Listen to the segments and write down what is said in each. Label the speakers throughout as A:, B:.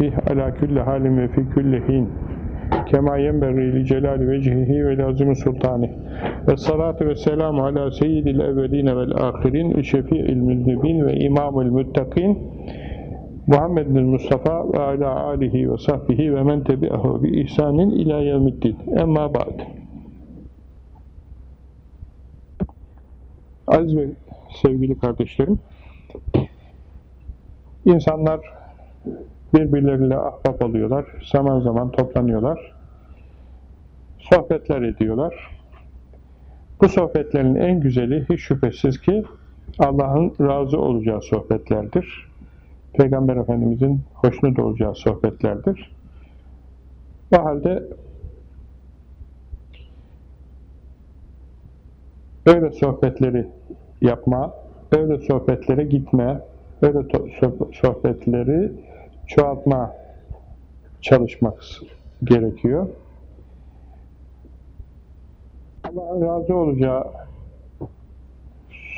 A: fih ala kulli halim ve fi kulli hin kema yenberri li celali vecihihi ve lazim sultani ve salatu ve selamu ala seyyidil evveline vel ahirin şefi'il müznibin ve imamul muttakin Muhammedin Mustafa ve ala alihi ve sahbihi ve men tebi'ahu bi ihsanin ila yevmiddin. Emma ba'd. Aziz ve sevgili kardeşlerim, insanlar birbirleriyle ahbap oluyorlar, zaman zaman toplanıyorlar, sohbetler ediyorlar. Bu sohbetlerin en güzeli hiç şüphesiz ki Allah'ın razı olacağı sohbetlerdir. Peygamber Efendimizin hoşnut olacağı sohbetlerdir. O halde öyle sohbetleri yapma, öyle sohbetlere gitme, öyle sohbetleri çoğaltma çalışmak gerekiyor. Allah'ın razı olacağı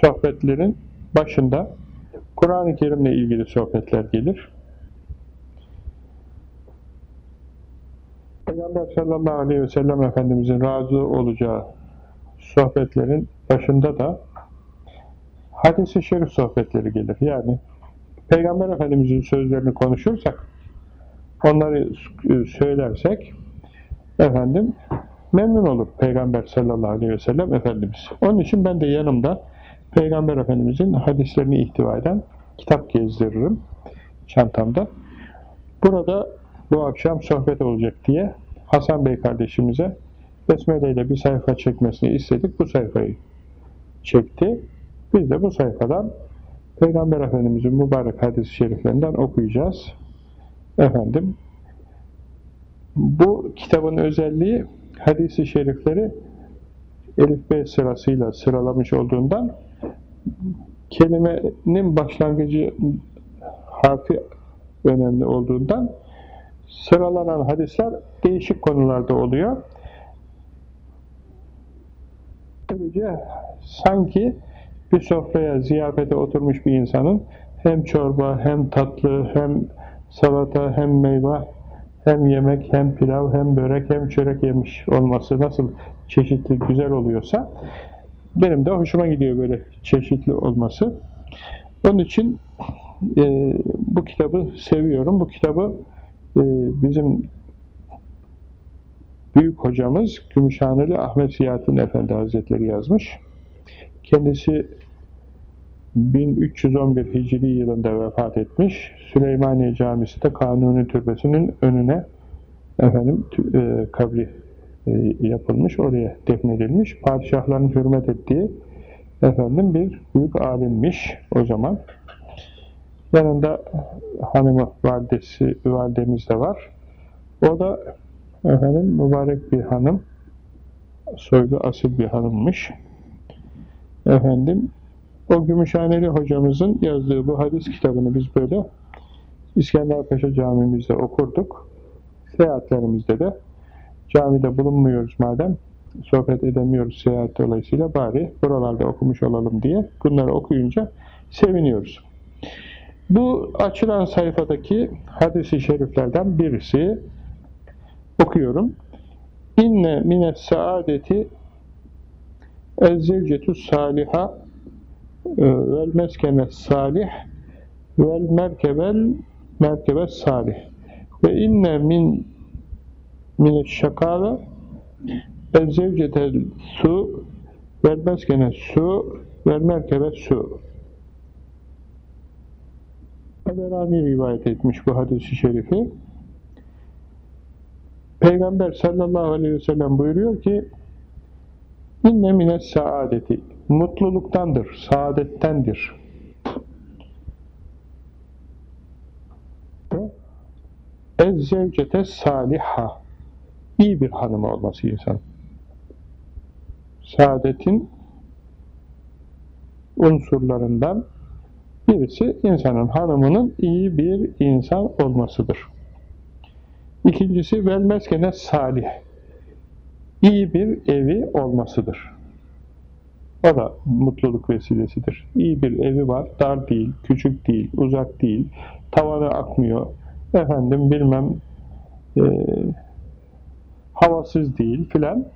A: sohbetlerin başında Kur'an-ı Kerim'le ilgili sohbetler gelir. Peygamber sallallahu aleyhi ve sellem Efendimizin razı olacağı sohbetlerin başında da hadis-i şerif sohbetleri gelir. Yani Peygamber Efendimizin sözlerini konuşursak, onları söylersek, efendim, memnun olur Peygamber sallallahu aleyhi ve sellem Efendimiz. Onun için ben de yanımda Peygamber Efendimizin hadislerini ihtiva eden kitap gezdiririm çantamda. Burada bu akşam sohbet olacak diye Hasan Bey kardeşimize Besmele ile bir sayfa çekmesini istedik. Bu sayfayı çekti. Biz de bu sayfadan Peygamber Efendimizin mübarek hadis-i şeriflerinden okuyacağız. Efendim, bu kitabın özelliği hadis-i şerifleri Elif B sırasıyla sıralamış olduğundan kelimenin başlangıcı harfi önemli olduğundan sıralanan hadisler değişik konularda oluyor. Böylece sanki bir sofraya, ziyafete oturmuş bir insanın hem çorba, hem tatlı, hem salata, hem meyve, hem yemek, hem pilav, hem börek, hem çörek yemiş olması nasıl çeşitli, güzel oluyorsa benim de hoşuma gidiyor böyle çeşitli olması. Onun için e, bu kitabı seviyorum. Bu kitabı e, bizim büyük hocamız Gümüşhaneli Ahmet Siyahattin Efendi Hazretleri yazmış. Kendisi 1311 Hicri yılında vefat etmiş. Süleymaniye Camisi de Kanuni Türbesi'nin önüne efendim e, kabri e, yapılmış, oraya defnedilmiş. Padişahların hürmet ettiği efendim bir büyük alimmiş o zaman. Yanında hanımı, validesi, validemiz de var. O da efendim mübarek bir hanım, soylu asil bir hanımmış. Efendim, o Gümüşhaneli hocamızın yazdığı bu hadis kitabını biz böyle İskenderpaşa camimizde okurduk. Seyahatlerimizde de camide bulunmuyoruz madem, sohbet edemiyoruz seyahat dolayısıyla bari buralarda okumuş olalım diye bunları okuyunca seviniyoruz. Bu açılan sayfadaki hadis-i şeriflerden birisi okuyorum. İnne mine saadeti ezzevcetü saliha vel meskene salih vel merkebel merkebe salih. Ve inne min min şakave ezzevcetel su vel meskene su vel merkebe su. Taberani rivayet etmiş bu hadisi şerifi. Peygamber sallallahu aleyhi ve sellem buyuruyor ki inne mines saadeti mutluluktandır, saadettendir. Ez zevcete saliha iyi bir hanım olması insan. Saadetin unsurlarından birisi insanın hanımının iyi bir insan olmasıdır. İkincisi velmeskene salih. İyi bir evi olmasıdır. O da mutluluk vesilesidir. İyi bir evi var, dar değil, küçük değil, uzak değil, tavanı akmıyor, efendim bilmem e, havasız değil filan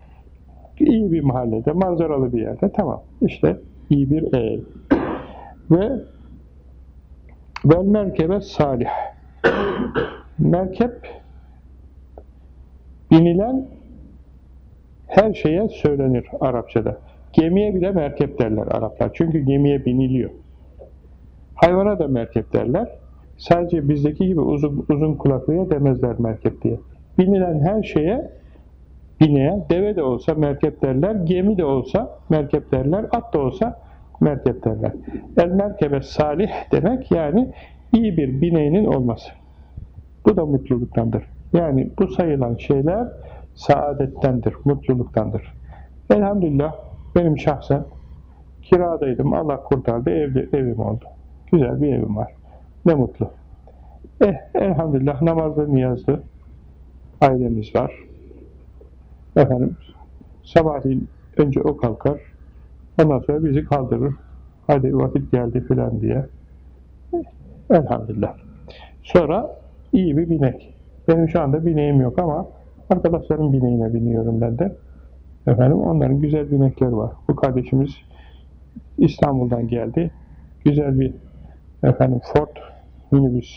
A: iyi bir mahallede, manzaralı bir yerde tamam. İşte iyi bir ev. Ve vel merkebe salih. Merkep binilen her şeye söylenir Arapçada. Gemiye bile merkep derler Araplar. Çünkü gemiye biniliyor. Hayvana da merkep derler. Sadece bizdeki gibi uzun, uzun kulaklıya demezler merkep diye. Binilen her şeye bineğe, deve de olsa merkep derler, gemi de olsa merkep derler, at da olsa merkep derler. El merkebe salih demek yani iyi bir bineğinin olması. Bu da mutluluktandır. Yani bu sayılan şeyler saadettendir, mutluluktandır. Elhamdülillah benim şahsen kiradaydım, Allah kurtardı, evde, evim oldu. Güzel bir evim var. Ne mutlu. Eh, elhamdülillah namazda niyazlı ailemiz var. Efendim, sabahleyin önce o kalkar, ondan sonra bizi kaldırır. Hadi vakit geldi filan diye. Eh, elhamdülillah. Sonra iyi bir binek. Benim şu anda bineğim yok ama arkadaşlarım bineğine biniyorum ben de. Efendim onların güzel binekleri var. Bu kardeşimiz İstanbul'dan geldi. Güzel bir efendim Ford minibüs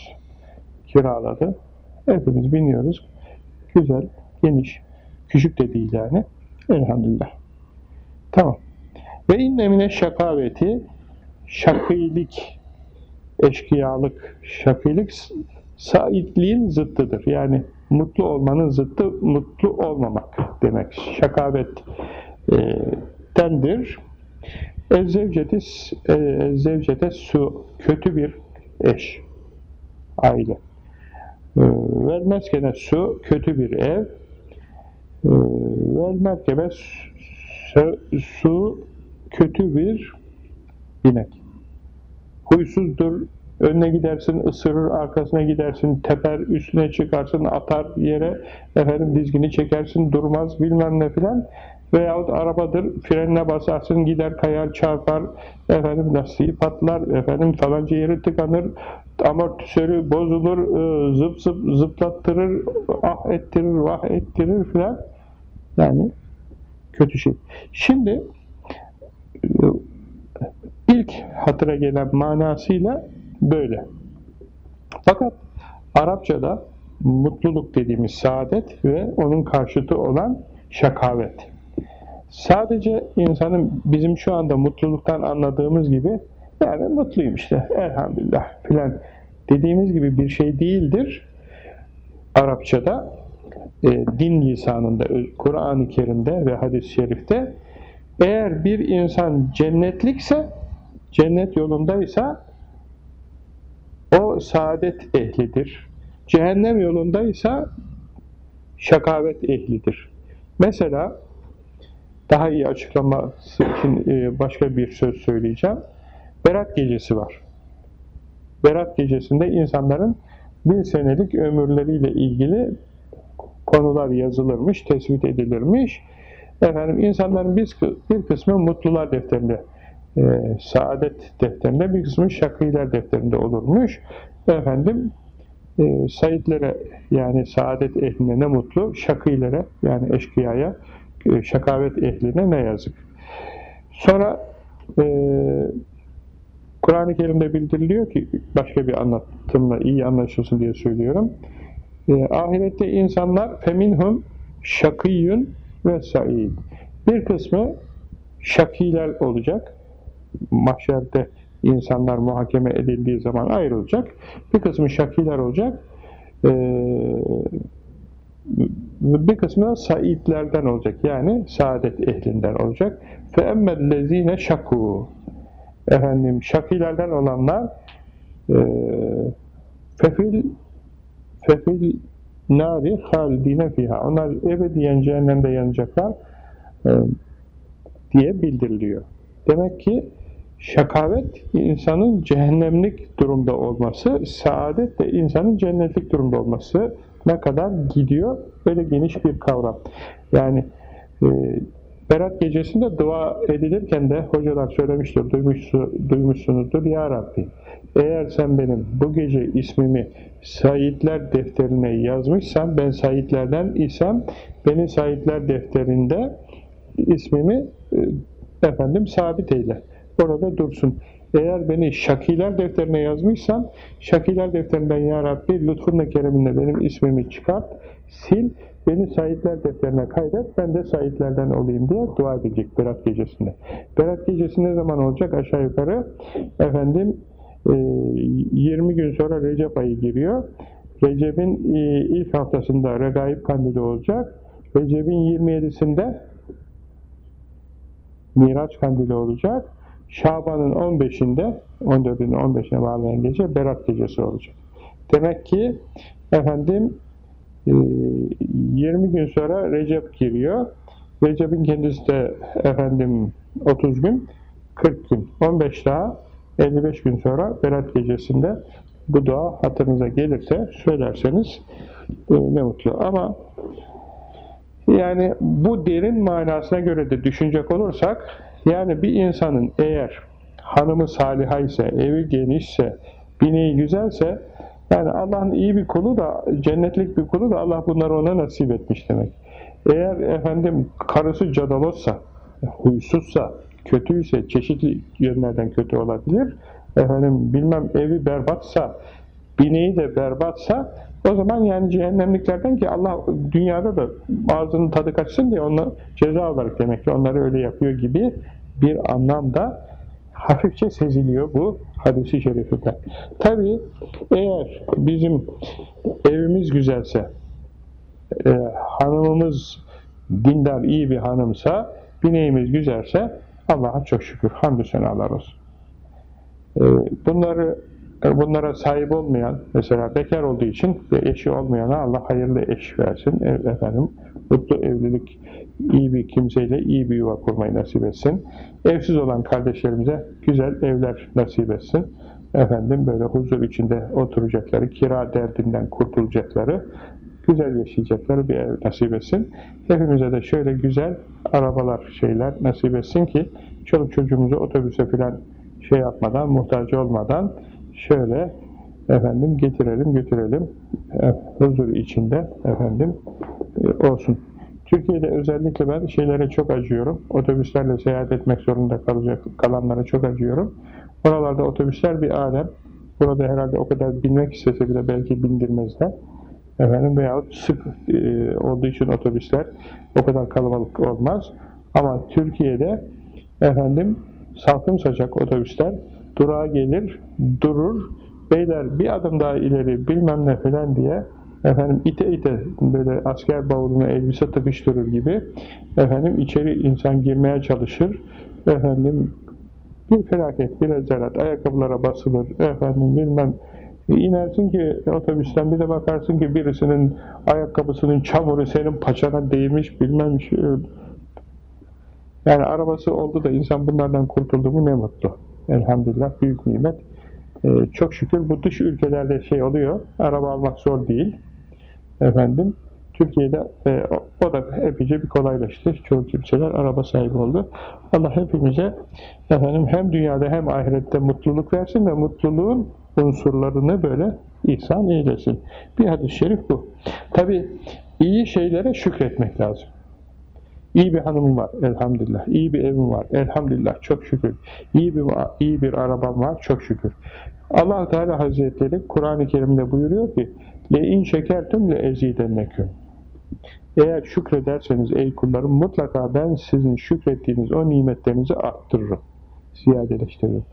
A: kiraladı. Hepimiz biniyoruz. Güzel, geniş, küçük de değil yani. Elhamdülillah. Tamam. Ve innemine şakaveti şakîlik, eşkıyalık, şakîlik saitliğin zıttıdır. Yani mutlu olmanın zıttı mutlu olmamak demek. Şakavet e, dendir. Ezzevceti e, zevcete su kötü bir eş aile. E, vel meskene su kötü bir ev. E, vel merkebe su, su kötü bir binek. Huysuzdur, önüne gidersin, ısırır, arkasına gidersin, teper, üstüne çıkarsın, atar yere, efendim dizgini çekersin, durmaz bilmem ne filan. Veyahut arabadır, frenine basarsın, gider kayar, çarpar, efendim lastiği patlar, efendim falanca yeri tıkanır, amortisörü bozulur, ıı, zıp zıp zıplattırır, ah ettirir, vah ettirir filan. Yani kötü şey. Şimdi ilk hatıra gelen manasıyla böyle. Fakat Arapçada mutluluk dediğimiz saadet ve onun karşıtı olan şakavet. Sadece insanın bizim şu anda mutluluktan anladığımız gibi yani mutluyum işte elhamdülillah filan dediğimiz gibi bir şey değildir. Arapçada e, din lisanında, Kur'an-ı Kerim'de ve hadis-i şerifte eğer bir insan cennetlikse, cennet yolundaysa o saadet ehlidir. Cehennem yolundaysa şakavet ehlidir. Mesela daha iyi açıklaması için e, başka bir söz söyleyeceğim. Berat gecesi var. Berat gecesinde insanların bir senelik ömürleriyle ilgili konular yazılırmış, tespit edilirmiş. Efendim insanların bir, bir kısmı mutlular defterinde, e, saadet defterinde, bir kısmı şakîler defterinde olurmuş. Efendim e, saitlere yani saadet ehline ne mutlu, şakîlere yani eşkıyaya, e, şakavet ehline ne yazık. Sonra e, Kur'an-ı Kerim'de bildiriliyor ki başka bir anlatımla iyi anlaşılsın diye söylüyorum. E, ahirette insanlar feminhum şakiyun ve sa'id. Bir kısmı şakiler olacak Mahşerde insanlar muhakeme edildiği zaman ayrılacak. Bir kısmı şakiler olacak. Ee, bir kısmı da saidlerden olacak. Yani saadet ehlinden olacak. فَاَمَّا الَّذ۪ينَ şaku Efendim, şakilerden olanlar e, fefil fefil nari halidine fiha. Onlar ebediyen cehennemde yanacaklar e, diye bildiriliyor. Demek ki şakavet insanın cehennemlik durumda olması, saadet de insanın cennetlik durumda olması ne kadar gidiyor? Böyle geniş bir kavram. Yani e, Berat gecesinde dua edilirken de hocalar söylemiştir, duymuşsunuzdur. Ya Rabbi, eğer sen benim bu gece ismimi Saidler defterine yazmışsan, ben Saidlerden isem, beni Saidler defterinde ismimi e, efendim sabit eyle. Orada dursun. Eğer beni Şakiler defterine yazmışsan, Şakiler defterinden Ya Rabbi lütfunla kereminle benim ismimi çıkart, sil, beni Saidler defterine kaydet, ben de Saidlerden olayım diye dua edecek Berat gecesinde. Berat gecesi ne zaman olacak? Aşağı yukarı efendim 20 e, gün sonra Recep ayı giriyor. Recep'in e, ilk haftasında Regaib Kandili olacak. Recep'in 27'sinde Miraç Kandili olacak. Şaban'ın 15'inde 14'ünün 15'ine bağlayan gece Berat gecesi olacak. Demek ki efendim 20 e, gün sonra Recep giriyor. Recep'in kendisi de efendim 30 gün, 40 gün, 15 daha 55 gün sonra Berat gecesinde bu dua hatırınıza gelirse söylerseniz e, ne mutlu. Ama yani bu derin manasına göre de düşünecek olursak yani bir insanın eğer hanımı saliha ise, evi genişse, bineği güzelse yani Allah'ın iyi bir kulu da, cennetlik bir kulu da Allah bunları ona nasip etmiş demek. Eğer efendim karısı cadalozsa, huysuzsa, kötüyse, çeşitli yönlerden kötü olabilir. Efendim bilmem evi berbatsa, bineği de berbatsa o zaman yani cehennemliklerden ki Allah dünyada da ağzının tadı kaçsın diye onu ceza olarak demek ki onları öyle yapıyor gibi bir anlamda hafifçe seziliyor bu hadisi şerifinde. Tabi eğer bizim evimiz güzelse, e, hanımımız dindar iyi bir hanımsa, bineğimiz güzelse Allah'a çok şükür, hamdü senalar olsun. E, bunları bunlara sahip olmayan, mesela bekar olduğu için eşi olmayana Allah hayırlı eş versin. E, efendim, mutlu evlilik, iyi bir kimseyle iyi bir yuva kurmayı nasip etsin. Evsiz olan kardeşlerimize güzel evler nasip etsin. Efendim böyle huzur içinde oturacakları, kira derdinden kurtulacakları, güzel yaşayacakları bir ev nasip etsin. Hepimize de şöyle güzel arabalar, şeyler nasip etsin ki çoluk çocuğumuzu otobüse falan şey yapmadan, muhtaç olmadan şöyle efendim getirelim götürelim e, huzur içinde efendim e, olsun. Türkiye'de özellikle ben şeylere çok acıyorum. Otobüslerle seyahat etmek zorunda kalacak kalanlara çok acıyorum. Oralarda otobüsler bir alem. Burada herhalde o kadar binmek istese bile belki bindirmezler. Efendim veyahut sık e, olduğu için otobüsler o kadar kalabalık olmaz. Ama Türkiye'de efendim salkım saçak otobüsler durağa gelir, durur, beyler bir adım daha ileri bilmem ne falan diye efendim ite ite böyle asker bavuluna elbise tıkıştırır gibi efendim içeri insan girmeye çalışır. Efendim bir felaket, bir rezalet, ayakkabılara basılır. Efendim bilmem inersin ki otobüsten bir de bakarsın ki birisinin ayakkabısının çamuru senin paçana değmiş bilmem şey yani arabası oldu da insan bunlardan kurtuldu mu ne mutlu elhamdülillah büyük nimet ee, çok şükür bu dış ülkelerde şey oluyor araba almak zor değil efendim Türkiye'de e, o da epeyce bir kolaylaştı. Çoğu kimseler araba sahibi oldu. Allah hepimize efendim hem dünyada hem ahirette mutluluk versin ve mutluluğun unsurlarını böyle ihsan eylesin. Bir hadis-i şerif bu. Tabi iyi şeylere şükretmek lazım. İyi bir hanımım var elhamdülillah. İyi bir evim var elhamdülillah çok şükür. İyi bir iyi bir arabam var çok şükür. Allah Teala Hazretleri Kur'an-ı Kerim'de buyuruyor ki: "Le in şekertum le ezidenneküm." Eğer şükrederseniz ey kullarım mutlaka ben sizin şükrettiğiniz o nimetlerinizi arttırırım. Ziyadeleştiririm.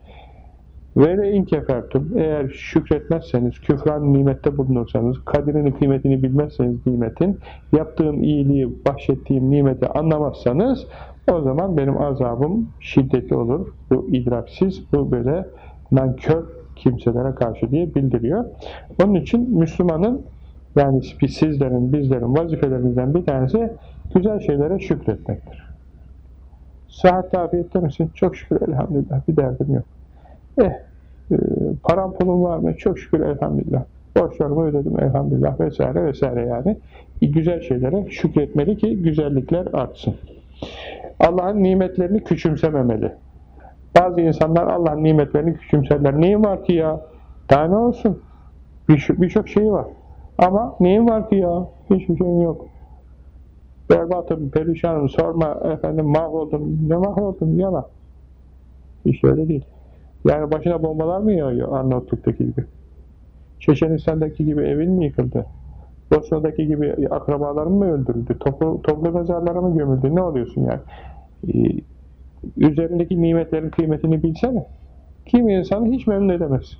A: Ve le in kefertum eğer şükretmezseniz, küfran nimette bulunursanız, kadirini kıymetini bilmezseniz nimetin, yaptığım iyiliği, bahşettiğim nimeti anlamazsanız o zaman benim azabım şiddetli olur. Bu idraksiz, bu böyle nankör kimselere karşı diye bildiriyor. Onun için Müslümanın yani sizlerin, bizlerin vazifelerimizden bir tanesi güzel şeylere şükretmektir. Sıhhat afiyette misin? Çok şükür elhamdülillah bir derdim yok. Eh, e, param pulum var mı? Çok şükür elhamdülillah. Borçlarımı ödedim elhamdülillah vesaire vesaire yani. Güzel şeylere şükretmeli ki güzellikler artsın. Allah'ın nimetlerini küçümsememeli. Bazı insanlar Allah'ın nimetlerini küçümserler. Neyin var ki ya? Daha ne olsun? Birçok bir şey var. Ama neyin var ki ya? Hiçbir şeyim yok. Berbatım, perişanım, sorma efendim mahvoldum. Ne mahvoldum? Yalan. Hiç öyle değil. Yani başına bombalar mı yağıyor Arnavutluk'taki gibi? Çeçenistan'daki gibi evin mi yıkıldı? Bosna'daki gibi akrabaların mı öldürüldü? Toplu, toplu mezarlara mı gömüldü? Ne oluyorsun yani? Ee, üzerindeki nimetlerin kıymetini bilsene. Kim insanı hiç memnun edemez.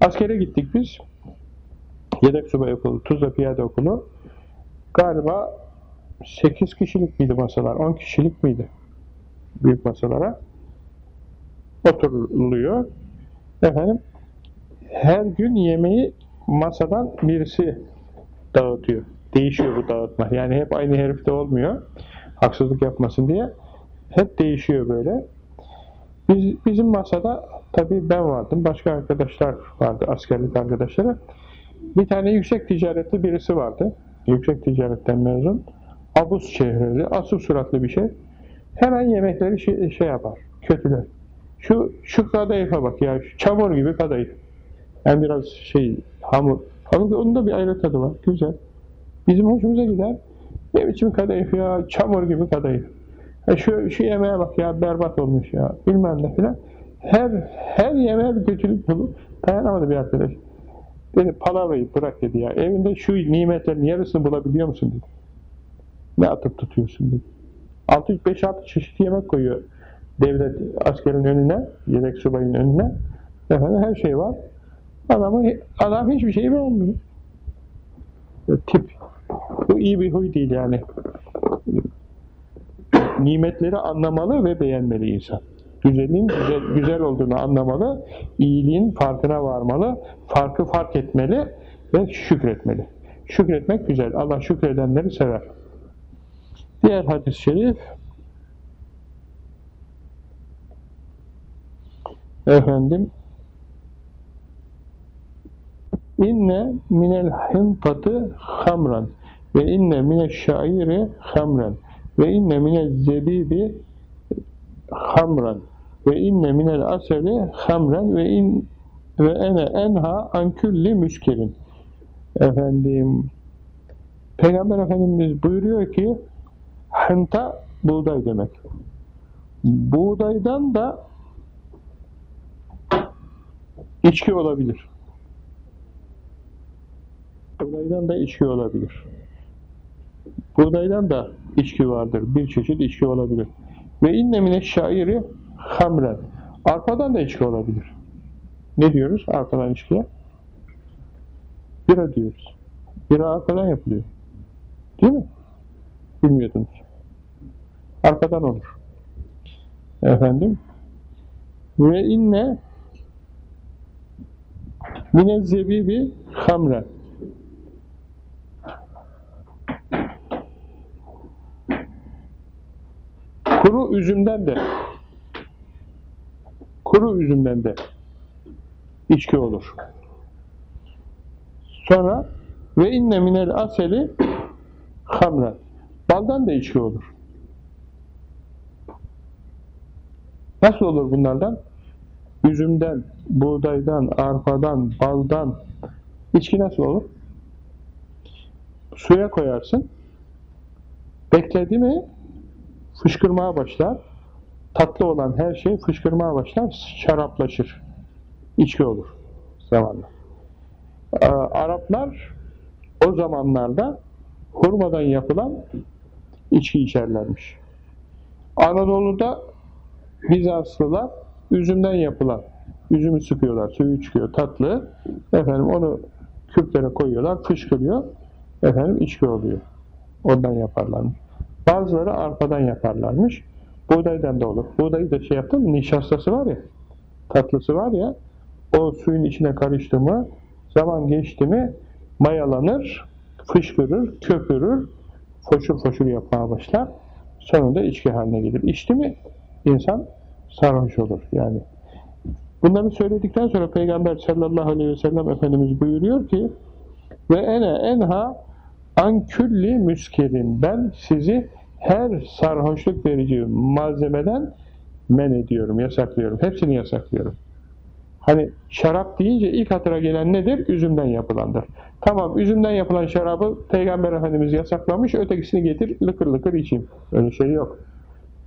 A: Askere gittik biz. Yedek subay okulu, Tuzla Piyade Okulu. Galiba 8 kişilik miydi masalar? 10 kişilik miydi? Büyük masalara. Oturuluyor. Efendim her gün yemeği masadan birisi dağıtıyor. Değişiyor bu dağıtma. Yani hep aynı herifte olmuyor. Haksızlık yapmasın diye. Hep değişiyor böyle. Biz, bizim masada tabii ben vardım. Başka arkadaşlar vardı. Askerlik arkadaşları. Bir tane yüksek ticaretli birisi vardı. Yüksek ticaretten mezun. Abuz çehreli, asıl suratlı bir şey. Hemen yemekleri şey, şey yapar. Kötüler. Şu, şu kadayıfa bak ya. Çamur gibi kadayıf. Yani biraz şey hamur. Halbuki onun da bir ayrı tadı var. Güzel. Bizim hoşumuza gider. Ne biçim kadayıf ya. Çamur gibi kadayıf. Ha şu, şu yemeğe bak ya berbat olmuş ya. Bilmem ne filan. Her, her yemeğe bir kötülük bulup dayanamadı bir arkadaş. Dedi palavrayı bırak dedi ya. Evinde şu nimetlerin yarısını bulabiliyor musun dedi. Ne atıp tutuyorsun dedi. 5-6 çeşit yemek koyuyor devlet askerin önüne, yedek subayın önüne. Efendim her şey var. Adamı, adam hiçbir şey beğenmiyor. Tip. Bu iyi bir huy değil yani. Nimetleri anlamalı ve beğenmeli insan. Güzelliğin güzel, güzel olduğunu anlamalı, iyiliğin farkına varmalı, farkı fark etmeli ve şükretmeli. Şükretmek güzel. Allah şükredenleri sever. Diğer hadis-i şerif efendim inne minel hintati hamran ve inne minel şairi hamran ve inne minel zebibi hamran ve inne minel aseli hamran ve in ve ene enha an külli müskirin efendim Peygamber Efendimiz buyuruyor ki hınta buğday demek. Buğdaydan da içki olabilir. Buğdaydan da içki olabilir. Buğdaydan da içki vardır. Bir çeşit içki olabilir. Ve inne mine şairi hamren. Arpadan da içki olabilir. Ne diyoruz arpadan içkiye? Bira diyoruz. Bira arpadan yapılıyor. Değil mi? Bilmiyordunuz. Arkadan olur. Efendim? Ve inne mine zebibi hamren. Kuru üzümden de kuru üzümden de içki olur. Sonra ve inne minel aseli hamren. Baldan da içki olur. Nasıl olur bunlardan? Üzümden, buğdaydan, arpadan, baldan içki nasıl olur? Suya koyarsın. Bekledi mi fışkırmaya başlar. Tatlı olan her şey fışkırmaya başlar, şaraplaşır. İçki olur zamanla. Ee, Araplar o zamanlarda hurmadan yapılan içki içerlermiş. Anadolu'da Bizanslılar üzümden yapılan, üzümü sıkıyorlar, suyu çıkıyor, tatlı. Efendim onu küplere koyuyorlar, fışkırıyor. Efendim içki oluyor. Ondan yaparlarmış. Bazıları arpadan yaparlarmış. Buğdaydan da olur. Buğdayı da şey yaptın mı, nişastası var ya, tatlısı var ya, o suyun içine karıştı mı, zaman geçti mi, mayalanır, fışkırır, köpürür, foşur foşur yapmaya başlar. Sonunda içki haline gelir. İçti mi insan sarhoş olur yani. Bunları söyledikten sonra Peygamber sallallahu aleyhi ve sellem Efendimiz buyuruyor ki ve ene enha an külli müskerin ben sizi her sarhoşluk verici malzemeden men ediyorum, yasaklıyorum. Hepsini yasaklıyorum. Hani şarap deyince ilk hatıra gelen nedir? Üzümden yapılandır. Tamam, üzümden yapılan şarabı Peygamber Efendimiz yasaklamış, ötekisini getir, lıkır lıkır içeyim. Öyle şey yok.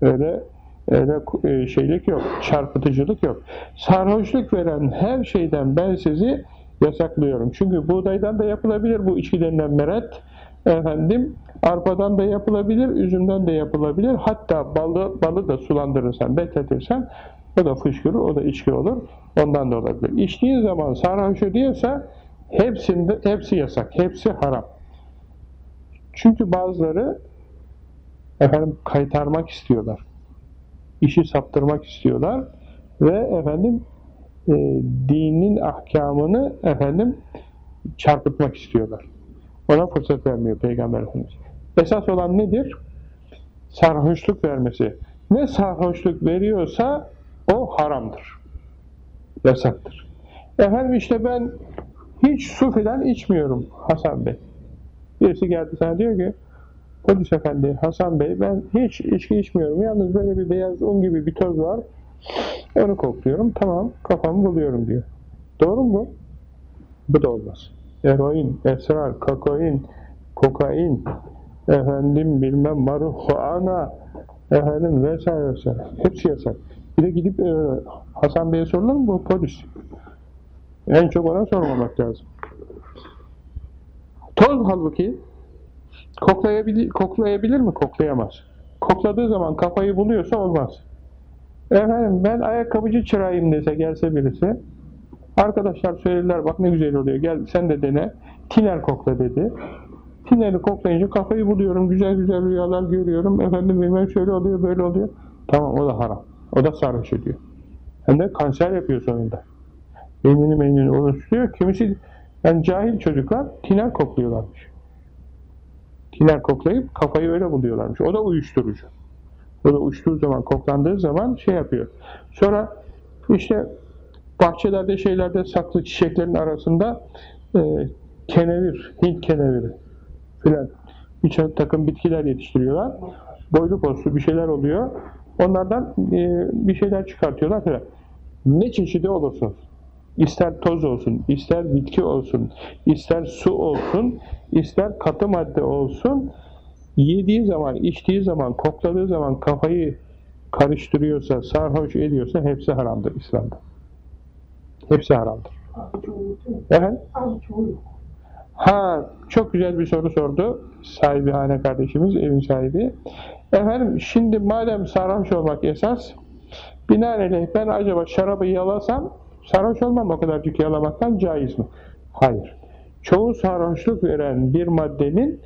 A: Öyle öyle e, şeylik yok, çarpıtıcılık yok. Sarhoşluk veren her şeyden ben sizi yasaklıyorum. Çünkü buğdaydan da yapılabilir bu içki denilen meret. Efendim, arpadan da yapılabilir, üzümden de yapılabilir. Hatta balı, balı da sulandırırsan, bekletirsen o da fışkırır, o da içki olur. Ondan da olabilir. İçtiğin zaman sarhoş diyorsa hepsinde, hepsi yasak, hepsi haram. Çünkü bazıları efendim kaytarmak istiyorlar. İşi saptırmak istiyorlar ve efendim e, dinin ahkamını efendim çarpıtmak istiyorlar. Ona fırsat vermiyor Peygamber Efendimiz. Esas olan nedir? Sarhoşluk vermesi. Ne sarhoşluk veriyorsa o haramdır. Yasaktır. Efendim işte ben hiç su içmiyorum Hasan Bey. Birisi geldi sana diyor ki Polis efendi Hasan Bey ben hiç içki içmiyorum. Yalnız böyle bir beyaz un gibi bir toz var. Onu kokluyorum. Tamam kafamı buluyorum diyor. Doğru mu? Bu da olmaz. Eroin, esrar, kokain, kokain, efendim bilmem marihuana, efendim vesaire vesaire. Hepsi yasak. Bir de gidip e, Hasan Bey'e sorulur mu bu polis? En çok ona sormamak lazım. Toz halbuki koklayabilir, koklayabilir mi? Koklayamaz. Kokladığı zaman kafayı buluyorsa olmaz. Efendim ben ayakkabıcı çırağıyım dese gelse birisi arkadaşlar söylerler bak ne güzel oluyor gel sen de dene tiner kokla dedi. Tineri koklayınca kafayı buluyorum güzel güzel rüyalar görüyorum efendim bilmem şöyle oluyor böyle oluyor. Tamam o da haram. O da sarhoş ediyor. Hem de kanser yapıyor sonunda. Beynini meynini oluşturuyor. Kimisi yani cahil çocuklar tiner kokluyorlarmış. Tiner koklayıp kafayı öyle buluyorlarmış. O da uyuşturucu. O da uçtuğu zaman, koklandığı zaman şey yapıyor. Sonra işte bahçelerde, şeylerde saklı çiçeklerin arasında e, kenevir, Hint keneviri filan bir takım bitkiler yetiştiriyorlar. Boylu poslu bir şeyler oluyor. Onlardan e, bir şeyler çıkartıyorlar filan. Ne çeşidi olursun. İster toz olsun, ister bitki olsun, ister su olsun, ister katı madde olsun, yediği zaman, içtiği zaman, kokladığı zaman kafayı karıştırıyorsa, sarhoş ediyorsa hepsi haramdır İslam'da. Hepsi haramdır. Evet. Ha, çok güzel bir soru sordu sahibi hane kardeşimiz, evin sahibi. Efendim, şimdi madem sarhoş olmak esas, binaenaleyh ben acaba şarabı yalasam, sarhoş olmam o kadarcık yalamaktan caiz mi? Hayır. Çoğu sarhoşluk veren bir maddenin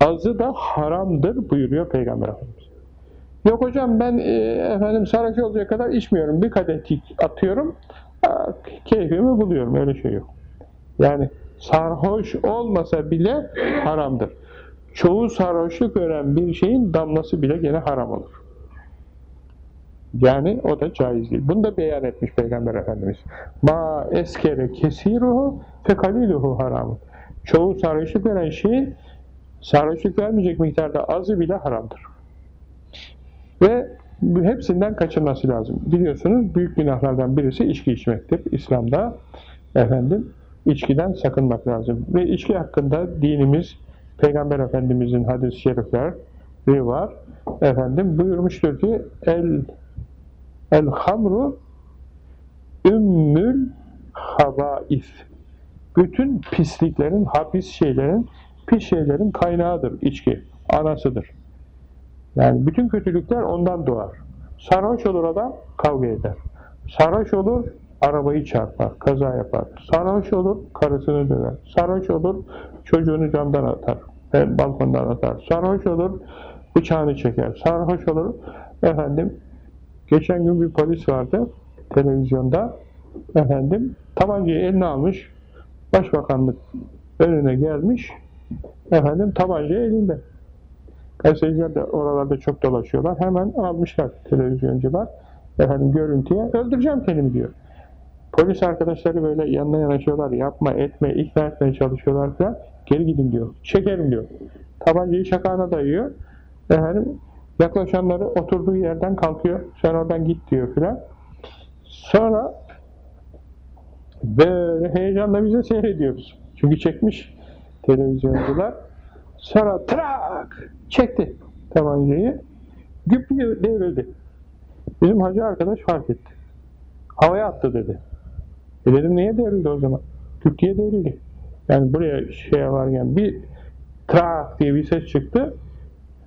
A: azı da haramdır buyuruyor Peygamber Efendimiz. Yok hocam ben e, efendim sarhoş olacak kadar içmiyorum. Bir kadeh atıyorum, keyfimi buluyorum. Öyle şey yok. Yani sarhoş olmasa bile haramdır. Çoğu sarhoşluk veren bir şeyin damlası bile gene haram olur. Yani o da caiz değil. Bunu da beyan etmiş Peygamber Efendimiz. Ma eskere kesiruhu fekaliluhu haram. Çoğu sarhoşluk veren şeyin sarhoşluk vermeyecek miktarda azı bile haramdır. Ve hepsinden kaçınması lazım. Biliyorsunuz büyük günahlardan birisi içki içmektir. İslam'da efendim içkiden sakınmak lazım. Ve içki hakkında dinimiz Peygamber Efendimizin hadis-i şerifleri var. Efendim buyurmuştur ki el el hamru ümmül havaif bütün pisliklerin, hapis şeylerin pis şeylerin kaynağıdır içki, anasıdır. Yani bütün kötülükler ondan doğar. Sarhoş olur adam, kavga eder. Sarhoş olur, arabayı çarpar, kaza yapar. Sarhoş olur, karısını döver. Sarhoş olur, çocuğunu camdan atar, balkondan atar. Sarhoş olur, bıçağını çeker. Sarhoş olur, efendim, geçen gün bir polis vardı, televizyonda, efendim, tabancayı eline almış, başbakanlık önüne gelmiş, efendim, tabanca elinde. Gazeteciler de oralarda çok dolaşıyorlar. Hemen almışlar televizyoncular. Efendim görüntüye öldüreceğim kendimi diyor. Polis arkadaşları böyle yanına yanaşıyorlar. Yapma, etme, ikna etmeye çalışıyorlar falan. Geri gidin diyor. Çekerim diyor. Tabancayı şakağına dayıyor. Efendim, yaklaşanları oturduğu yerden kalkıyor. Sen oradan git diyor filan. Sonra böyle heyecanla bize seyrediyoruz. Çünkü çekmiş televizyoncular. Sonra trak çekti tabancayı. Güp devrildi. Bizim hacı arkadaş fark etti. Havaya attı dedi. E dedim niye devrildi o zaman? Türkiye devrildi. Yani buraya şeye varken bir trak diye bir ses çıktı.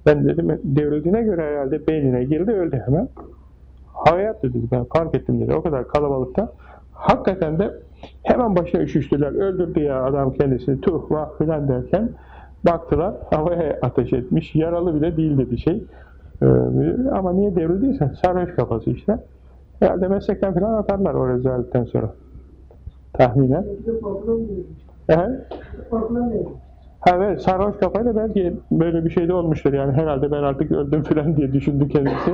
A: Ben dedim devrildiğine göre herhalde beynine girdi öldü hemen. Havaya attı dedi. Ben fark ettim dedi. O kadar kalabalıkta. Hakikaten de hemen başına üşüştüler. Öldürdü ya adam kendisini. Tuh vah filan derken baktılar havaya ateş etmiş. Yaralı bile değil dedi şey. Ee, ama niye devrildiyse sarhoş kafası işte. Herhalde meslekten falan atarlar o rezaletten sonra. Tahminen. Efendim? Evet, sarhoş kafayla belki böyle bir şey de olmuştur. Yani herhalde ben artık öldüm falan diye düşündü kendisi.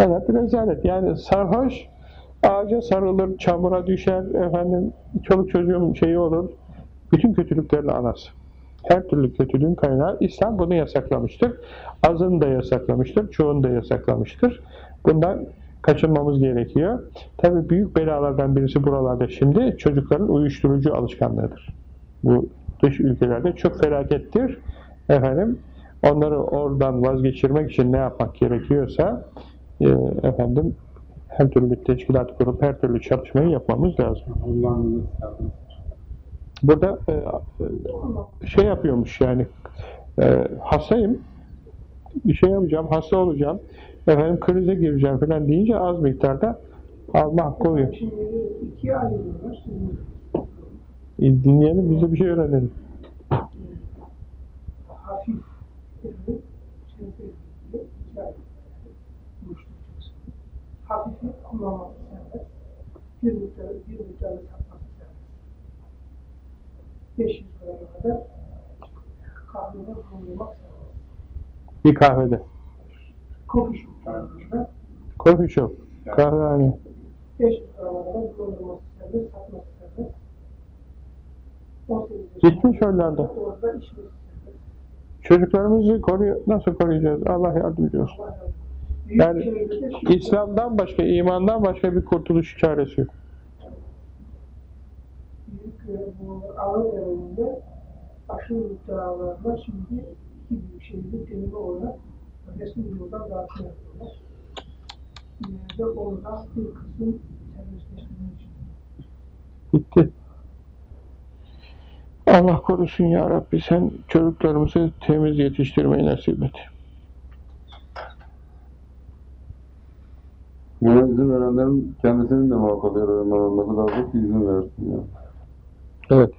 A: Evet, rezalet. Yani sarhoş ağaca sarılır, çamura düşer, efendim çoluk çocuğun şeyi olur. Bütün kötülüklerle anası. Her türlü kötülüğün kaynağı İslam bunu yasaklamıştır. Azını da yasaklamıştır, çoğunu da yasaklamıştır. Bundan kaçınmamız gerekiyor. Tabi büyük belalardan birisi buralarda şimdi çocukların uyuşturucu alışkanlığıdır. Bu dış ülkelerde çok felakettir. Efendim, onları oradan vazgeçirmek için ne yapmak gerekiyorsa e, efendim her türlü teşkilat kurup her türlü çalışmayı yapmamız lazım. Burada e, şey yapıyormuş yani e, hastayım bir şey yapacağım, hasta olacağım efendim krize gireceğim falan deyince az miktarda alma hakkı oluyor. E, dinleyelim, biz de bir şey öğrenelim.
B: Hafif. Bir miktarı, bir miktarı satmak serbest. 500 grama kadar kahvede bulunmak serbest.
A: Bir kahvede.
B: Kofi shop tarafında
A: Coffee shop. Kahvehane.
B: 500 grama kadar bulundurması serbest, satması serbest. 18
A: Gitmiş
B: serbest.
A: Çocuklarımızı koruyor, nasıl koruyacağız? Allah yardımcı olsun. Yani İslam'dan başka, imandan başka bir kurtuluş çaresi yok.
B: büyük şehirde deneme olarak resmi serbestleştirmek için.
A: Bitti. Allah korusun ya Rabbi sen çocuklarımızı temiz yetiştirmeyi nasip et.
C: Buna izin verenlerin kendisinin de muhakkak olması lazım ki izin versin ya.
A: Evet.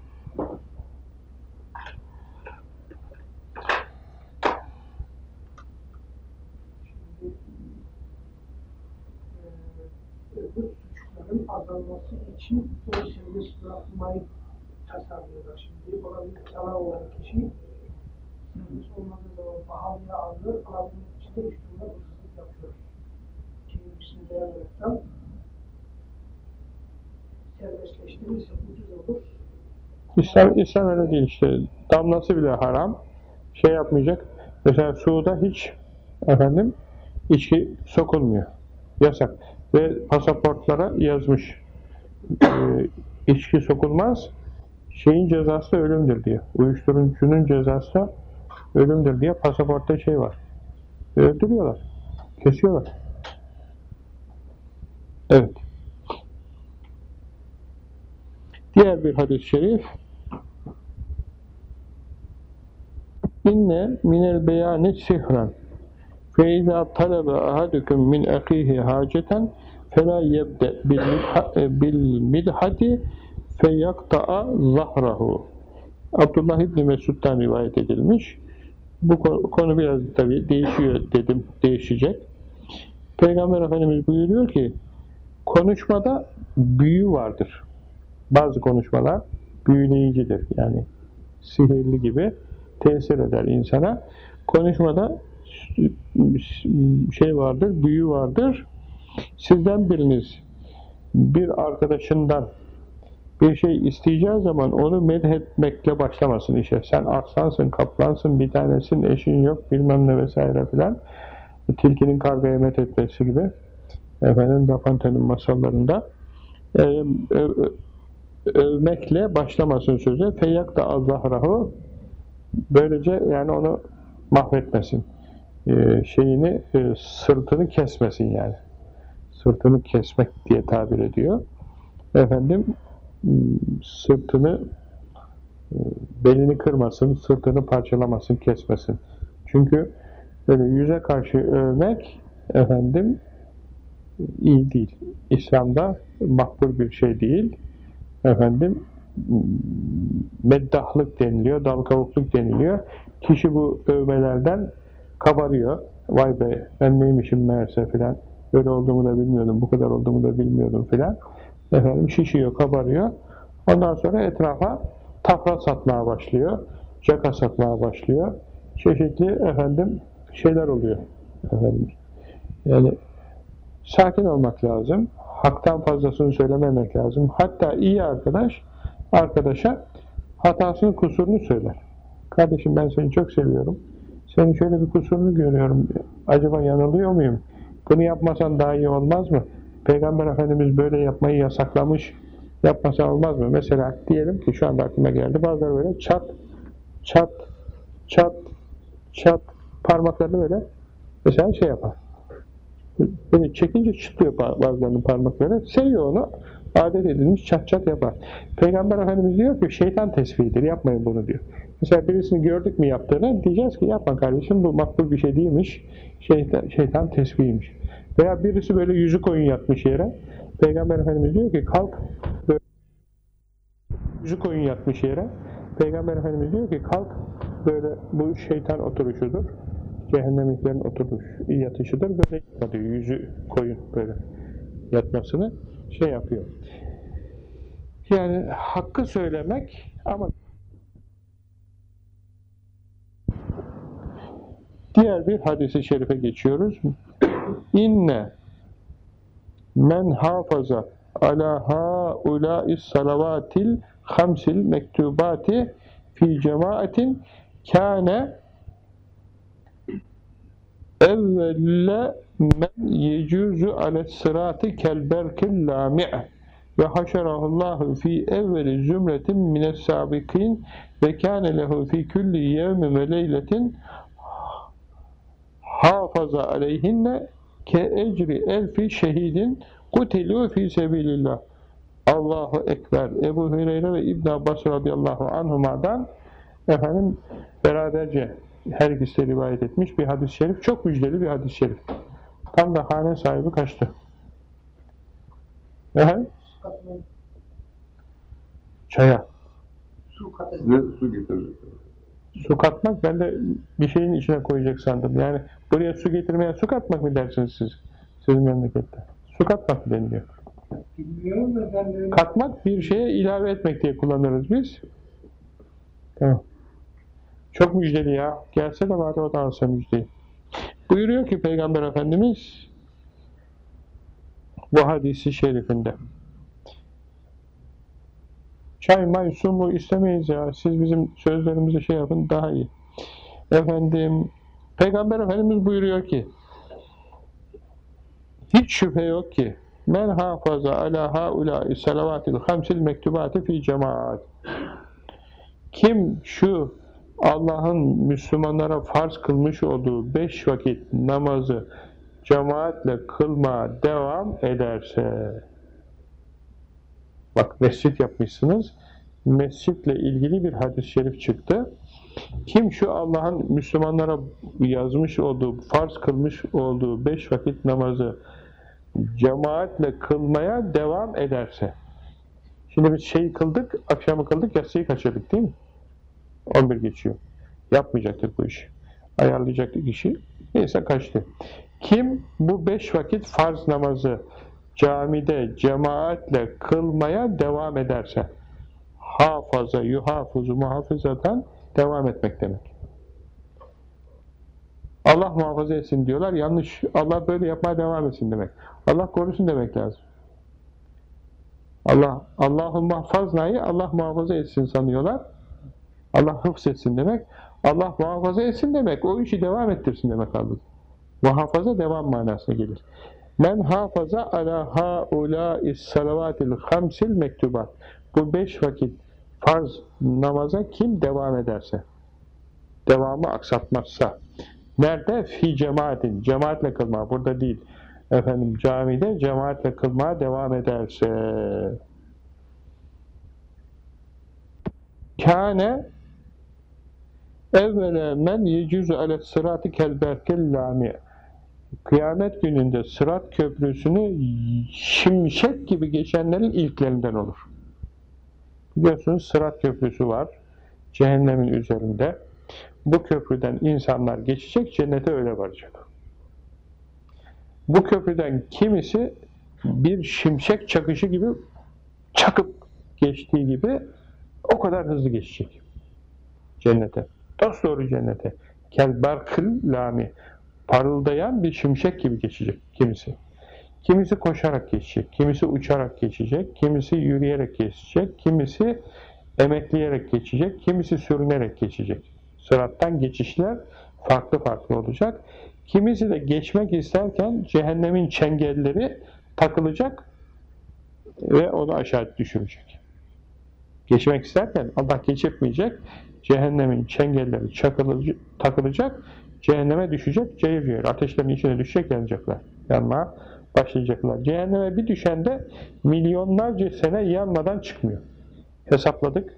B: Şimdi e, öbür suçların azalması için o serbest bırakmayı tasarlıyorlar. Şimdi ona bir karar olan kişi serbest olmadığı zaman pahalıya alıyor, alabilmek için de üstünde hırsızlık yapıyor. Kendisini değerlendiren serbestleştirirse ucuz olur.
A: İslam, İslam öyle değil işte. Damlası bile haram. Şey yapmayacak. Mesela suda hiç efendim içki sokulmuyor. Yasak. Ve pasaportlara yazmış. Ee, içki sokulmaz. Şeyin cezası ölümdür diye. Uyuşturucunun cezası ölümdür diye pasaportta şey var. Öldürüyorlar. Kesiyorlar. Evet. Diğer bir hadis-i şerif İnne minel beyani sihran fe izâ talebe ahadukum min ahihi haceten felâ yebde bil midhati fe yakta'a zahrahu Abdullah İbni Mesud'dan rivayet edilmiş. Bu konu biraz tabi değişiyor dedim, değişecek. Peygamber Efendimiz buyuruyor ki konuşmada büyü vardır. Bazı konuşmalar büyüleyicidir. Yani sihirli gibi tesir eder insana. Konuşmada şey vardır, büyü vardır. Sizden biriniz bir arkadaşından bir şey isteyeceği zaman onu medhetmekle başlamasın işe. Sen aslansın, kaplansın, bir tanesin, eşin yok, bilmem ne vesaire filan. Tilkinin kargaya methetmesi gibi. Efendim, Da Fontaine'in masallarında e, ö, ö, övmekle başlamasın söze. Feyyak da Allah'rahu böylece yani onu mahvetmesin. E, şeyini, e, sırtını kesmesin yani. Sırtını kesmek diye tabir ediyor. Efendim, sırtını belini kırmasın, sırtını parçalamasın, kesmesin. Çünkü böyle yüze karşı övmek efendim iyi değil. İslam'da makbul bir şey değil. Efendim meddahlık deniliyor, dalgavukluk deniliyor. Kişi bu övmelerden kabarıyor. Vay be ben neymişim meğerse filan. Böyle olduğumu da bilmiyordum, bu kadar olduğumu da bilmiyordum filan. Efendim şişiyor, kabarıyor. Ondan sonra etrafa tafra satmaya başlıyor. Caka satmaya başlıyor. Çeşitli efendim şeyler oluyor. Efendim. Yani sakin olmak lazım. Haktan fazlasını söylememek lazım. Hatta iyi arkadaş arkadaşa hatasını, kusurunu söyler. Kardeşim ben seni çok seviyorum. Senin şöyle bir kusurunu görüyorum. Acaba yanılıyor muyum? Bunu yapmasan daha iyi olmaz mı? Peygamber Efendimiz böyle yapmayı yasaklamış. Yapmasa olmaz mı? Mesela diyelim ki şu anda aklıma geldi. Bazıları böyle çat, çat, çat, çat parmaklarını böyle mesela şey yapar. Böyle çekince çıtlıyor bazılarının parmakları. Seviyor onu. Adet edilmiş çat çat yapar. Peygamber Efendimiz diyor ki şeytan tesbihidir. Yapmayın bunu diyor. Mesela birisini gördük mü yaptığını diyeceğiz ki yapma kardeşim bu makbul bir şey değilmiş. Şeytan, şeytan tesbihiymiş. Veya birisi böyle yüzük oyun yatmış yere. Peygamber Efendimiz diyor ki kalk böyle yüzük oyun yatmış yere. Peygamber Efendimiz diyor ki kalk böyle bu şeytan oturuşudur. Cehennemliklerin oturuş yatışıdır. Böyle yatıyor. Yüzü koyun böyle yatmasını şey yapıyor. Yani hakkı söylemek ama diğer bir hadisi şerife geçiyoruz. İnne men hafaza ala haulâ'is salavatil hamsil mektubati fi cemaatin kâne evvelle men yecuzu alet sırati kel berkil lami' ve haşerahullahu fi evveli zümretin mines sabikin ve kâne lehu fi külli yevmi ve leyletin hafaza aleyhinne ke ecri elfi şehidin kutilu fi sebilillah. Allahu Ekber. Ebu Hüreyre ve İbn Abbas radıyallahu anhuma'dan efendim beraberce her ikisi de rivayet etmiş bir hadis-i şerif. Çok müjdeli bir hadis-i şerif. Tam da hane sahibi kaçtı. Efendim? Çaya.
B: Su
C: su getirecek.
A: Su katmak ben de bir şeyin içine koyacak sandım. Yani buraya su getirmeye su katmak mı dersiniz siz? Sizin memlekette. Su katmak mı deniliyor?
B: Bilmiyorum da ben öyle
A: Katmak bir şeye ilave etmek diye kullanırız biz. Tamam. Çok müjdeli ya. Gelse de bari o da alsa müjdeyi. Buyuruyor ki Peygamber Efendimiz bu hadisi şerifinde çay may su mu istemeyiz ya. Siz bizim sözlerimizi şey yapın daha iyi. Efendim Peygamber Efendimiz buyuruyor ki hiç şüphe yok ki men hafaza ala haulâ'i salavatil hamsil mektubati fi cemaat kim şu Allah'ın Müslümanlara farz kılmış olduğu beş vakit namazı cemaatle kılmaya devam ederse bak mescit yapmışsınız mescitle ilgili bir hadis-i şerif çıktı kim şu Allah'ın Müslümanlara yazmış olduğu, farz kılmış olduğu beş vakit namazı cemaatle kılmaya devam ederse şimdi biz şeyi kıldık, akşamı kıldık, yatsıyı kaçırdık değil mi? 11 geçiyor. Yapmayacaktık bu işi. Ayarlayacaktık işi. Neyse kaçtı. Kim bu beş vakit farz namazı camide cemaatle kılmaya devam ederse hafaza, yuhafuzu, muhafızatan devam etmek demek. Allah muhafaza etsin diyorlar. Yanlış. Allah böyle yapmaya devam etsin demek. Allah korusun demek lazım. Allah Allahu mahfaznayı Allah muhafaza etsin sanıyorlar. Allah hıfz etsin demek. Allah muhafaza etsin demek. O işi devam ettirsin demek halbuki. Muhafaza devam manasına gelir. Men hafaza ala haulâ'is salavatil hamsil mektubat. Bu beş vakit farz namaza kim devam ederse, devamı aksatmazsa, nerede? Fi cemaatin, cemaatle kılma, burada değil. Efendim camide cemaatle kılmaya devam ederse, kâne evvele men yecüzü ale sıratı kelberkel lami kıyamet gününde sırat köprüsünü şimşek gibi geçenlerin ilklerinden olur. Biliyorsunuz sırat köprüsü var cehennemin üzerinde. Bu köprüden insanlar geçecek, cennete öyle varacak. Bu köprüden kimisi bir şimşek çakışı gibi çakıp geçtiği gibi o kadar hızlı geçecek cennete. Dosdoğru cennete. Kelberkıl lami. Parıldayan bir şimşek gibi geçecek kimisi. Kimisi koşarak geçecek, kimisi uçarak geçecek, kimisi yürüyerek geçecek, kimisi emekleyerek geçecek, kimisi sürünerek geçecek. Sırattan geçişler farklı farklı olacak. Kimisi de geçmek isterken cehennemin çengelleri takılacak ve onu aşağı düşürecek. Geçmek isterken Allah geçirtmeyecek, cehennemin çengelleri takılacak, cehenneme düşecek, cayır cayır ateşlerin içine düşecek, yanacaklar. Yanmaya başlayacaklar. Cehenneme bir düşende milyonlarca sene yanmadan çıkmıyor. Hesapladık.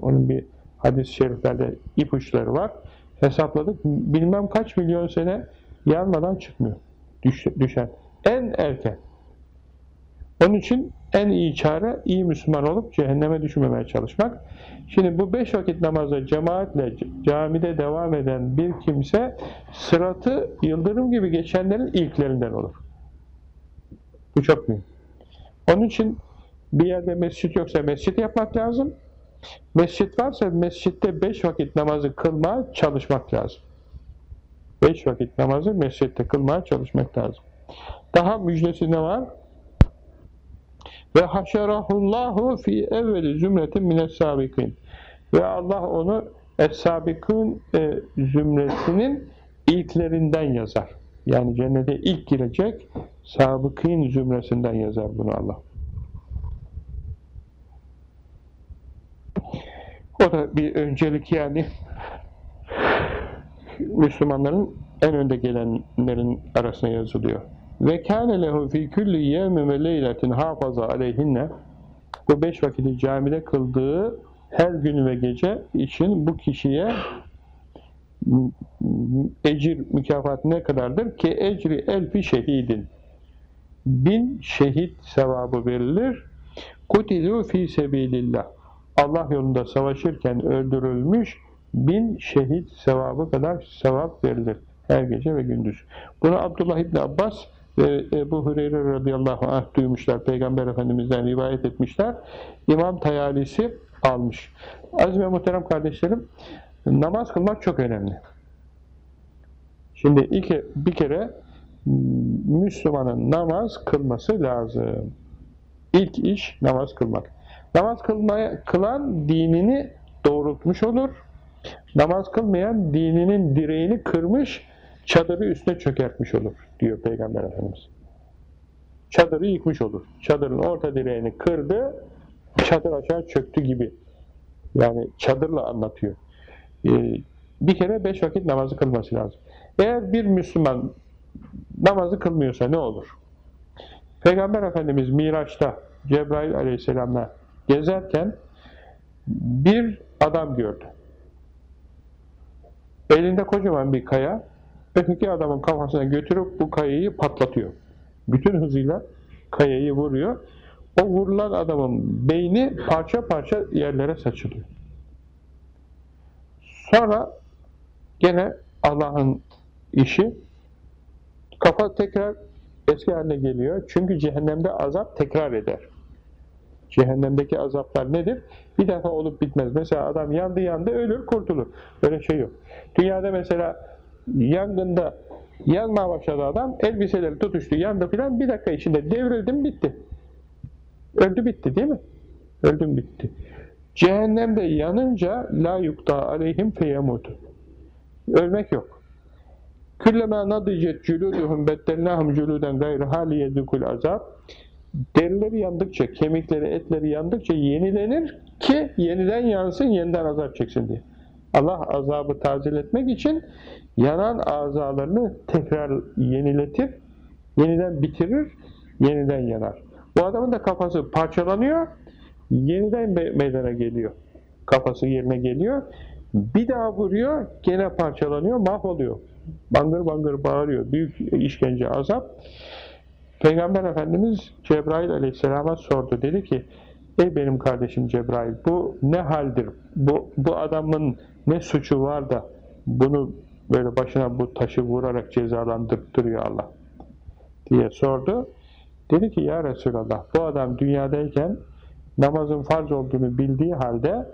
A: Onun bir hadis-i şeriflerde ipuçları var. Hesapladık. Bilmem kaç milyon sene yanmadan çıkmıyor. Düş, düşen. En erken. Onun için en iyi çare iyi Müslüman olup cehenneme düşmemeye çalışmak. Şimdi bu beş vakit namazı cemaatle camide devam eden bir kimse sıratı yıldırım gibi geçenlerin ilklerinden olur. Bu çok mühim. Onun için bir yerde mescit yoksa mescit yapmak lazım. Mescit varsa mescitte beş vakit namazı kılmaya çalışmak lazım. Beş vakit namazı mescitte kılmaya çalışmak lazım. Daha müjdesi ne var? Ve haşerahullahu fi evveli zümretin mines sabikin. Ve Allah onu es-sabikun e, zümresinin ilklerinden yazar. Yani cennete ilk girecek sabıkîn zümresinden yazar bunu Allah. O da bir öncelik yani Müslümanların en önde gelenlerin arasına yazılıyor. Ve kâne lehu fî külli yevmi ve leyletin hâfaza aleyhinne bu beş vakiti camide kıldığı her gün ve gece için bu kişiye ecir mükafatı ne kadardır? Ki ecri elfi şehidin. Bin şehit sevabı verilir. Kutilü fi sebilillah. Allah yolunda savaşırken öldürülmüş bin şehit sevabı kadar sevap verilir. Her gece ve gündüz. Bunu Abdullah İbni Abbas ve Ebu Hureyre radıyallahu anh duymuşlar. Peygamber Efendimiz'den rivayet etmişler. İmam Tayalisi almış. Aziz ve muhterem kardeşlerim, namaz kılmak çok önemli. Şimdi iki, bir kere Müslümanın namaz kılması lazım. İlk iş namaz kılmak. Namaz kılmaya, kılan dinini doğrultmuş olur. Namaz kılmayan dininin direğini kırmış, çadırı üstüne çökertmiş olur diyor Peygamber Efendimiz. Çadırı yıkmış olur. Çadırın orta direğini kırdı, çadır aşağı çöktü gibi. Yani çadırla anlatıyor. Ee, bir kere beş vakit namazı kılması lazım. Eğer bir Müslüman namazı kılmıyorsa ne olur? Peygamber Efendimiz Miraç'ta Cebrail Aleyhisselam'la gezerken bir adam gördü. Elinde kocaman bir kaya, öteki adamın kafasına götürüp bu kayayı patlatıyor. Bütün hızıyla kayayı vuruyor. O vurulan adamın beyni parça parça yerlere saçılıyor. Sonra gene Allah'ın işi kafa tekrar eski haline geliyor. Çünkü cehennemde azap tekrar eder. Cehennemdeki azaplar nedir? Bir defa olup bitmez. Mesela adam yandı yandı ölür kurtulur. Böyle şey yok. Dünyada mesela yangında yanmaya başladı adam elbiseleri tutuştu yandı filan bir dakika içinde devrildim bitti. Öldü bitti değil mi? Öldüm bitti. Cehennemde yanınca la yukta aleyhim feyemutu. Ölmek yok. Küllema nadicet cülûduhum beddelnâhum cülûden gayrı hâli yedükül azab. Derileri yandıkça, kemikleri, etleri yandıkça yenilenir ki yeniden yansın, yeniden azap çeksin diye. Allah azabı tazeletmek için yanan azalarını tekrar yeniletir, yeniden bitirir, yeniden yanar. Bu adamın da kafası parçalanıyor, yeniden me- meydana geliyor. Kafası yerine geliyor, bir daha vuruyor, gene parçalanıyor, mahvoluyor. Bangır bangır bağırıyor. Büyük işkence, azap. Peygamber Efendimiz Cebrail aleyhisselama sordu. Dedi ki, ey benim kardeşim Cebrail bu ne haldir? Bu, bu adamın ne suçu var da bunu böyle başına bu taşı vurarak cezalandırtırıyor Allah diye sordu. Dedi ki ya Resulallah bu adam dünyadayken namazın farz olduğunu bildiği halde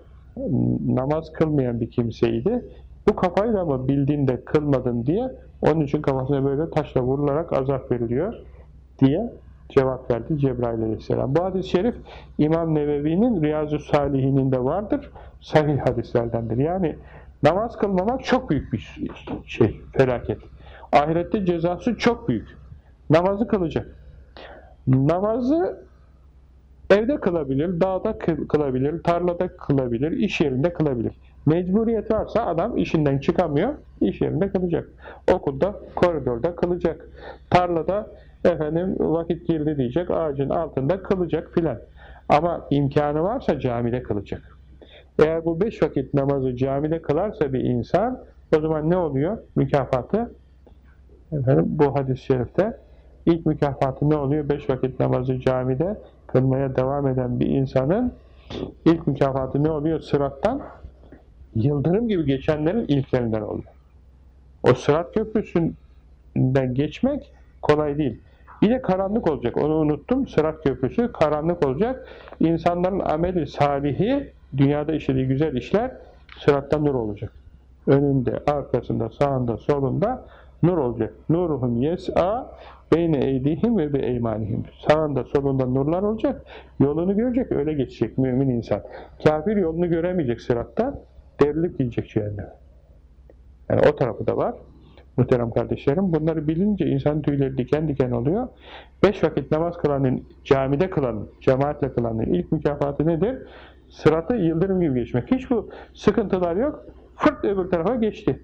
A: namaz kılmayan bir kimseydi. Bu kafayla mı bildin de kılmadın diye onun için kafasına böyle taşla vurularak azap veriliyor diye cevap verdi Cebrail aleyhisselam. Bu hadis-i şerif İmam Nevevi'nin Riyazu Salihin'inde vardır. Sahih hadislerdendir. Yani namaz kılmamak çok büyük bir şey, felaket. Ahirette cezası çok büyük. Namazı kılacak. Namazı evde kılabilir, dağda kı- kılabilir, tarlada kılabilir, iş yerinde kılabilir. Mecburiyet varsa adam işinden çıkamıyor, iş yerinde kılacak. Okulda, koridorda kılacak. Tarlada efendim vakit girdi diyecek, ağacın altında kılacak filan. Ama imkanı varsa camide kılacak. Eğer bu beş vakit namazı camide kılarsa bir insan, o zaman ne oluyor? Mükafatı, efendim, bu hadis-i şerifte ilk mükafatı ne oluyor? Beş vakit namazı camide kılmaya devam eden bir insanın ilk mükafatı ne oluyor? Sırattan yıldırım gibi geçenlerin ilklerinden oluyor. O sırat köprüsünden geçmek kolay değil. Bir de karanlık olacak. Onu unuttum. Sırat köprüsü karanlık olacak. İnsanların ameli salihi, dünyada işlediği güzel işler sıratta nur olacak. Önünde, arkasında, sağında, solunda nur olacak. Nuruhum yes'a beyne eydihim ve be eymanihim. Sağında, solunda nurlar olacak. Yolunu görecek, öyle geçecek mümin insan. Kafir yolunu göremeyecek sıratta. Devrilip gidecek cehenneme. Yani o tarafı da var. Muhterem kardeşlerim, bunları bilince insan tüyleri diken diken oluyor. Beş vakit namaz kılanın, camide kılanın, cemaatle kılanın ilk mükafatı nedir? Sıratı yıldırım gibi geçmek. Hiç bu sıkıntılar yok. Fırt öbür tarafa geçti.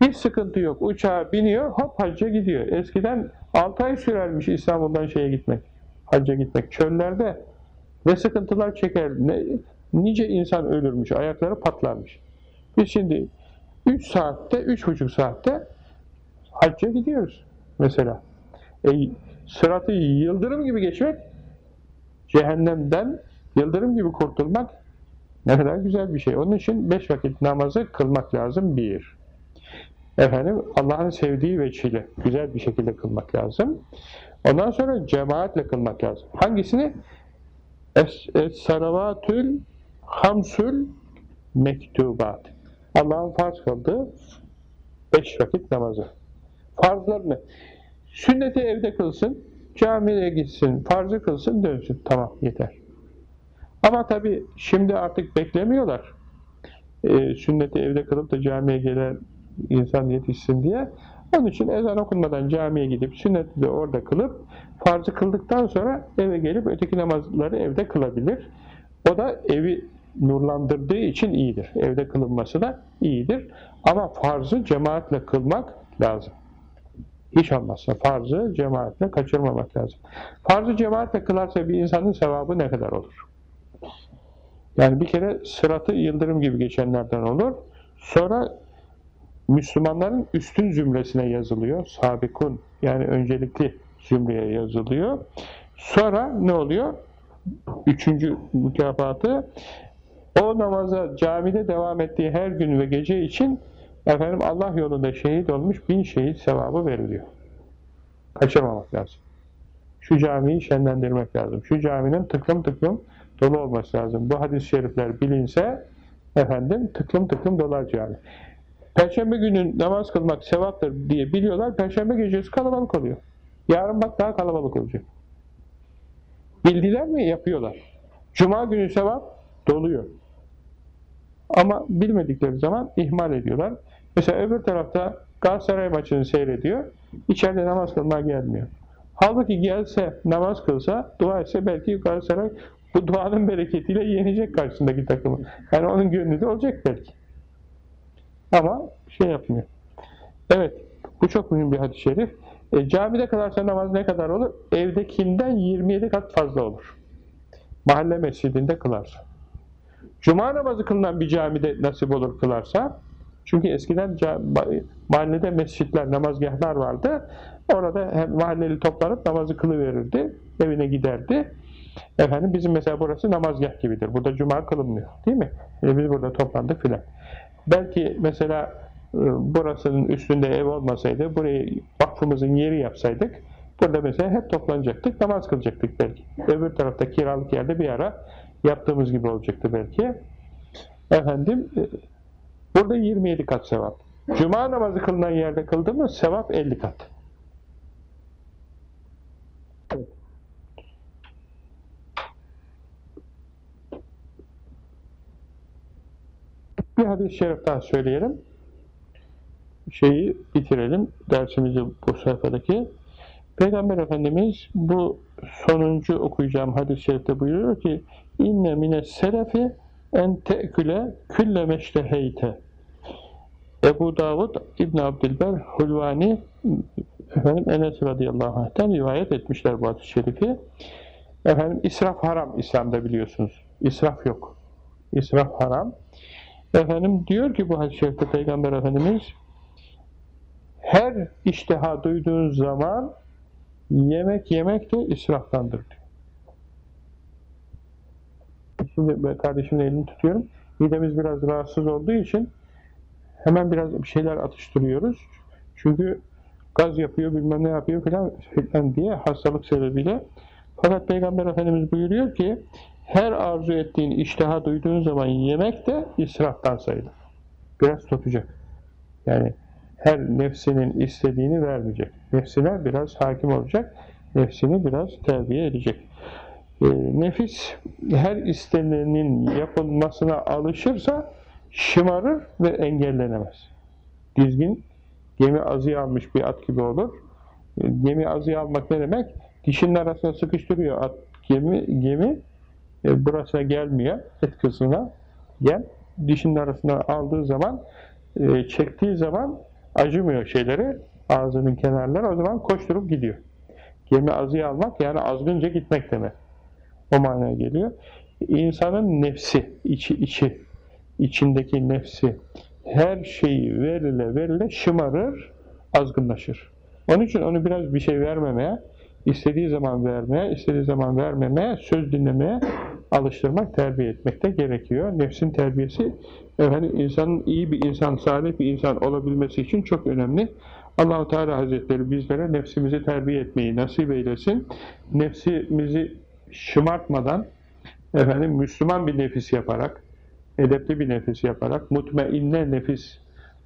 A: Hiç sıkıntı yok. Uçağa biniyor, hop hacca gidiyor. Eskiden 6 ay sürermiş İstanbul'dan şeye gitmek, hacca gitmek. Çöllerde ne sıkıntılar çeker, ne, nice insan ölürmüş, ayakları patlarmış. Biz şimdi 3 saatte, 3,5 saatte hacca gidiyoruz mesela. E, sıratı yıldırım gibi geçmek, cehennemden yıldırım gibi kurtulmak ne kadar güzel bir şey. Onun için beş vakit namazı kılmak lazım bir. Efendim Allah'ın sevdiği veçile güzel bir şekilde kılmak lazım. Ondan sonra cemaatle kılmak lazım. Hangisini? Es-saravatül hamsül mektubat. Allah'ın farz kıldığı beş vakit namazı. Farzlarını sünneti evde kılsın, camiye gitsin, farzı kılsın, dönsün. Tamam, yeter. Ama tabi şimdi artık beklemiyorlar. Ee, sünneti evde kılıp da camiye gelen insan yetişsin diye. Onun için ezan okunmadan camiye gidip sünneti de orada kılıp farzı kıldıktan sonra eve gelip öteki namazları evde kılabilir. O da evi nurlandırdığı için iyidir. Evde kılınması da iyidir. Ama farzı cemaatle kılmak lazım. Hiç olmazsa farzı cemaatle kaçırmamak lazım. Farzı cemaatle kılarsa bir insanın sevabı ne kadar olur? Yani bir kere sıratı yıldırım gibi geçenlerden olur. Sonra Müslümanların üstün zümresine yazılıyor. Sabikun yani öncelikli zümreye yazılıyor. Sonra ne oluyor? Üçüncü mükafatı o namaza camide devam ettiği her gün ve gece için efendim Allah yolunda şehit olmuş bin şehit sevabı veriliyor. Kaçırmamak lazım. Şu camiyi şenlendirmek lazım. Şu caminin tıklım tıklım dolu olması lazım. Bu hadis-i şerifler bilinse efendim tıklım tıklım dolar cami. Perşembe günü namaz kılmak sevaptır diye biliyorlar. Perşembe gecesi kalabalık oluyor. Yarın bak daha kalabalık olacak. Bildiler mi? Yapıyorlar. Cuma günü sevap doluyor. Ama bilmedikleri zaman ihmal ediyorlar. Mesela öbür tarafta Galatasaray maçını seyrediyor. İçeride namaz kılmaya gelmiyor. Halbuki gelse, namaz kılsa, dua etse belki Galatasaray bu duanın bereketiyle yenecek karşısındaki takımı. Yani onun gönlünde olacak belki. Ama şey yapmıyor. Evet, bu çok mühim bir hadis-i şerif. E, camide kalarsa namaz ne kadar olur? Evdekinden 27 kat fazla olur. Mahalle mescidinde kılarsa. Cuma namazı kılınan bir camide nasip olur kılarsa, çünkü eskiden mahallede mescitler, namazgahlar vardı. Orada hem mahalleli toplanıp namazı kılıverirdi, evine giderdi. Efendim bizim mesela burası namazgah gibidir. Burada cuma kılınmıyor. Değil mi? E biz burada toplandık filan. Belki mesela e, burasının üstünde ev olmasaydı, burayı vakfımızın yeri yapsaydık, burada mesela hep toplanacaktık, namaz kılacaktık belki. Öbür tarafta kiralık yerde bir ara yaptığımız gibi olacaktı belki. Efendim, e, burada 27 kat sevap. Cuma namazı kılınan yerde kıldı mı sevap 50 kat. Bir hadis-i şerif daha söyleyelim. Şeyi bitirelim, dersimizi bu sayfadaki. Peygamber Efendimiz bu sonuncu okuyacağım hadis-i şerifte buyuruyor ki inne mine selefi en te'küle külle meşteheyte Ebu Davud İbn Abdülber Hulvani efendim Enes radıyallahu anh'ten rivayet etmişler bu hadis-i şerifi. Efendim israf haram İslam'da biliyorsunuz. İsraf yok. İsraf haram. Efendim diyor ki bu hadis-i şerifte Peygamber Efendimiz her iştiha duyduğun zaman yemek yemek de israftandır diyor. Şimdi kardeşimin elini tutuyorum. Midemiz biraz rahatsız olduğu için hemen biraz bir şeyler atıştırıyoruz. Çünkü gaz yapıyor, bilmem ne yapıyor filan filan diye hastalık sebebiyle. Fakat Peygamber Efendimiz buyuruyor ki her arzu ettiğin iştaha duyduğun zaman yemek de israftan sayılır. Biraz tutacak. Yani her nefsinin istediğini vermeyecek. Nefsine biraz hakim olacak. Nefsini biraz terbiye edecek. E, nefis her istenenin yapılmasına alışırsa şımarır ve engellenemez. Dizgin gemi azıya almış bir at gibi olur. E, gemi azıya almak ne demek? Dişinin arasına sıkıştırıyor at gemi, gemi e, burasına gelmiyor, et kısmına gel. Dişinin arasına aldığı zaman, e, çektiği zaman acımıyor şeyleri, ağzının kenarları, o zaman koşturup gidiyor. Gemi azıya almak yani azgınca gitmek demek. O manaya geliyor. İnsanın nefsi, içi, içi, içindeki nefsi her şeyi verile verile şımarır, azgınlaşır. Onun için onu biraz bir şey vermemeye, istediği zaman vermeye, istediği zaman vermemeye, söz dinlemeye alıştırmak, terbiye etmek de gerekiyor. Nefsin terbiyesi efendim insanın iyi bir insan, salih bir insan olabilmesi için çok önemli. Allahu Teala Hazretleri bizlere nefsimizi terbiye etmeyi nasip eylesin. Nefsimizi şımartmadan efendim Müslüman bir nefis yaparak, edepli bir nefis yaparak, mutmainne nefis,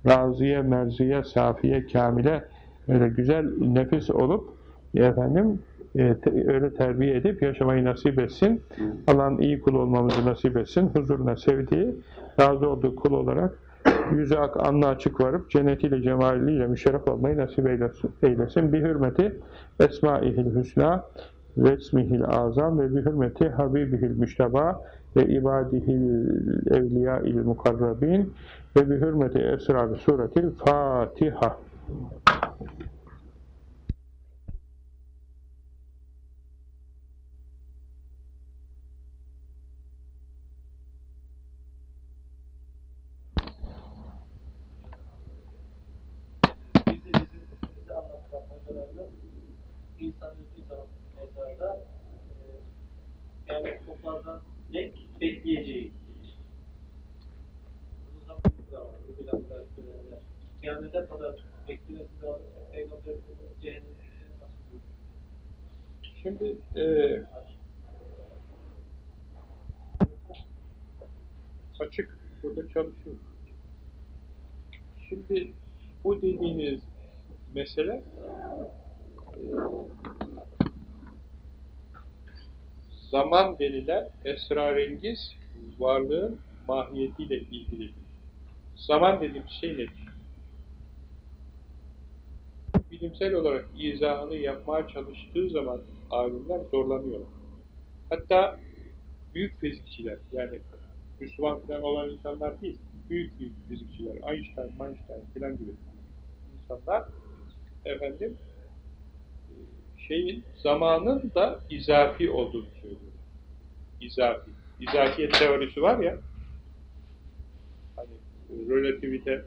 A: razıya, merziye, safiye, kamile öyle güzel nefis olup efendim e, te, öyle terbiye edip yaşamayı nasip etsin. Allah'ın iyi kul olmamızı nasip etsin. Huzuruna sevdiği, razı olduğu kul olarak yüzü ak, anlı açık varıp cennetiyle, cemaliyle müşerref olmayı nasip eylesin. eylesin. Bir hürmeti Esma-ihil Hüsna ve ismihil azam ve bir hürmeti Habibihil Müşteba ve ibadihil evliyâil mukarrabin ve bir hürmeti esrar suretil Fatiha.
D: insan öldüğü zaman mezarda e, yani toplardan ne bekleyeceği. Bu zaman bu bilanlar söylerler. Kıyamete kadar beklemesi lazım. Peygamber cehennemde nasıl buyuruyor?
A: Şimdi e, açık burada çalışıyor. Şimdi bu dediğiniz mesele zaman denilen esrarengiz varlığın mahiyetiyle ilgilidir. Zaman dediğimiz şey nedir? Bilimsel olarak izahını yapmaya çalıştığı zaman alimler zorlanıyorlar. Hatta büyük fizikçiler, yani Müslüman falan olan insanlar değil, büyük büyük fizikçiler, Einstein, Einstein falan gibi insanlar, efendim, şeyin, zamanın da izafi olduğunu söylüyor. İzafi. İzafiyet teorisi var ya, hani relativite,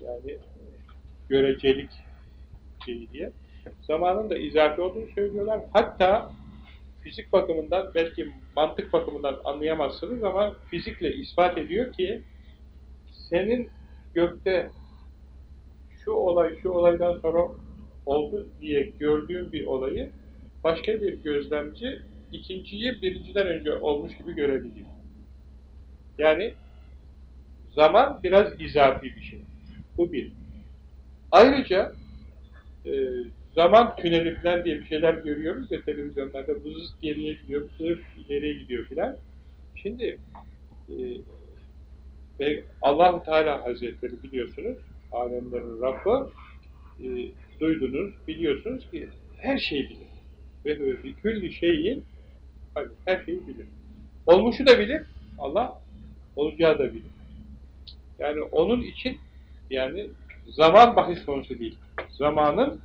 A: yani görecelik şeyi diye, zamanın da izafi olduğunu söylüyorlar. Hatta fizik bakımından, belki mantık bakımından anlayamazsınız ama fizikle ispat ediyor ki, senin gökte şu olay, şu olaydan sonra oldu diye gördüğün bir olayı başka bir gözlemci ikinciyi birinciden önce olmuş gibi görebiliyor. Yani zaman biraz izafi bir şey. Bu bir. Ayrıca e, zaman tüneli falan diye bir şeyler görüyoruz ya televizyonlarda hızlı geriye gidiyor, hızlı ileriye gidiyor filan. Şimdi e, ve allah Teala Hazretleri biliyorsunuz, alemlerin Rabbı, e, duydunuz, biliyorsunuz ki her şeyi bilir. Ve bir külli şeyin her şeyi bilir. Olmuşu da bilir, Allah olacağı da bilir. Yani onun için yani zaman bahis konusu değil. Zamanın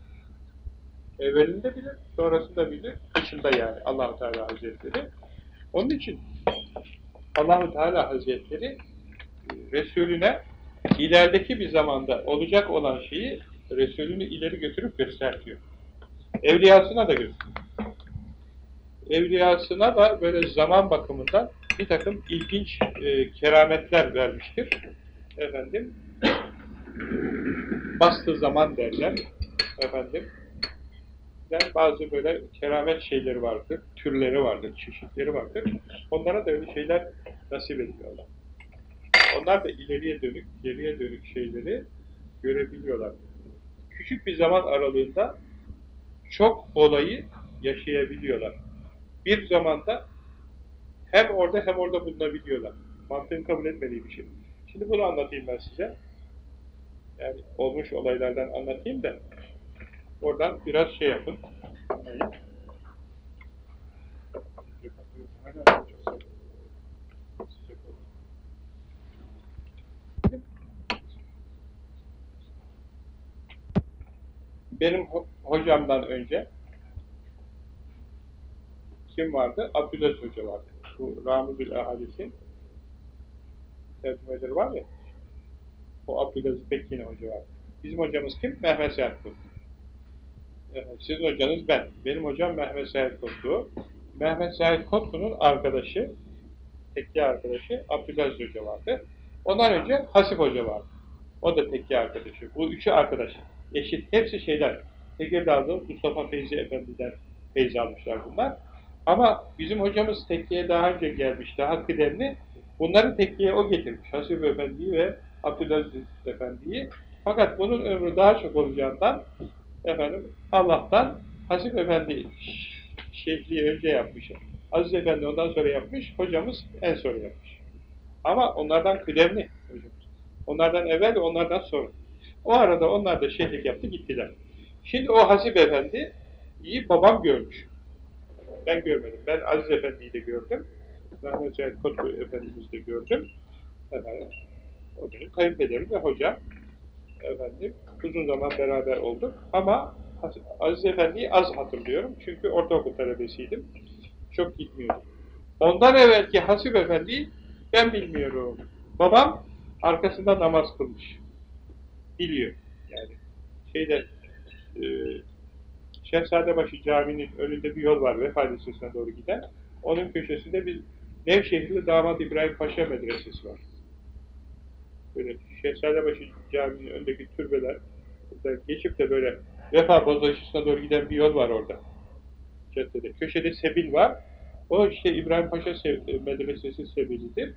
A: evvelinde bilir, sonrasında bilir, dışında yani allah Teala Hazretleri. Onun için allah Teala Hazretleri Resulüne ilerideki bir zamanda olacak olan şeyi Resulünü ileri götürüp gösteriyor. Evliyasına da gösteriyor. Evliyasına da böyle zaman bakımından bir takım ilginç e, kerametler vermiştir. Efendim, bastığı zaman derler. Efendim, bazı böyle keramet şeyleri vardır, türleri vardır, çeşitleri vardır. Onlara da öyle şeyler nasip ediyorlar. Onlar da ileriye dönük, geriye dönük şeyleri görebiliyorlar. Küçük bir zaman aralığında çok olayı yaşayabiliyorlar. Bir zamanda hem orada hem orada bulunabiliyorlar. Mantığın kabul etmediği bir şey. Şimdi bunu anlatayım ben size. Yani olmuş olaylardan anlatayım da oradan biraz şey yapın. Benim ho hocamdan önce kim vardı? Abdülaziz Hoca vardı. Bu Ramuzül Ahadis'in tercümeleri var ya, o Abdülaziz Bekine Hoca var. Bizim hocamız kim? Mehmet. Evet, sizin hocanız ben. Benim hocam Mehmet Seyit Kutlu. Mehmet Seyit Kutlu'nun arkadaşı, tekki arkadaşı Abdülaziz Hoca vardı. Ondan önce Hasip Hoca vardı. O da tekki arkadaşı. Bu üçü arkadaş. Eşit. Hepsi şeyler. Tekirdağ'da Mustafa Feyzi Efendi'den feyzi almışlar bunlar. Ama bizim hocamız tekkiye daha önce gelmiş, daha kıdemli. Bunları tekkiye o getirmiş. Hasip Efendi'yi ve Abdülaziz Efendi'yi. Fakat bunun ömrü daha çok olacağından efendim Allah'tan Hasip Efendi şehliği önce yapmış. Aziz Efendi ondan sonra yapmış, hocamız en sonra yapmış. Ama onlardan kıdemli hocamız. Onlardan evvel ve onlardan sonra. O arada onlar da şehlik yaptı, gittiler. Şimdi o Hasip Efendi iyi babam görmüş. Ben görmedim. Ben Aziz Efendi'yi de gördüm. Mehmet Cahit Kotku Efendimiz'i de gördüm. Efendim, o benim kayınpederim ve hocam. Efendim, uzun zaman beraber olduk. Ama Aziz Efendi'yi az hatırlıyorum. Çünkü ortaokul talebesiydim. Çok gitmiyordum. Ondan evvelki Hasip Efendi'yi ben bilmiyorum. Babam arkasında namaz kılmış. Biliyor. Yani şeyde e, Şehzadebaşı Camii'nin önünde bir yol var Vefa Lisesi'ne doğru giden. Onun köşesinde bir Nevşehirli Damat İbrahim Paşa Medresesi var. Böyle Şehzadebaşı Camii'nin önündeki türbeler geçip de böyle Vefa Bozlaşısı'na doğru giden bir yol var orada. Caddede. Köşede Sebil var. O işte İbrahim Paşa Medresesi Sebil'idir.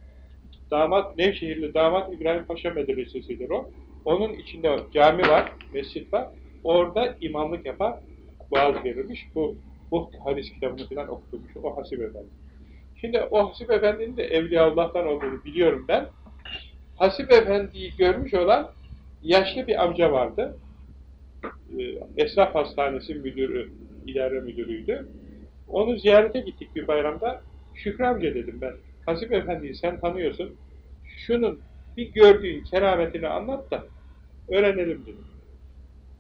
A: Damat, Nevşehirli Damat İbrahim Paşa Medresesi'dir o. Onun içinde cami var, mescit var. Orada imamlık yapar, vaaz verilmiş. Bu Bu hadis kitabını falan okutmuş o Hasip Efendi. Şimdi o Hasip Efendi'nin de Evliyaullah'tan olduğunu biliyorum ben. Hasip Efendi'yi görmüş olan yaşlı bir amca vardı. Ee, Esnaf Hastanesi müdürü, idare müdürüydü. Onu ziyarete gittik bir bayramda. Şükrü dedim ben. Hasip Efendi'yi sen tanıyorsun. Şunun bir gördüğün kerametini anlat da öğrenelim dedim.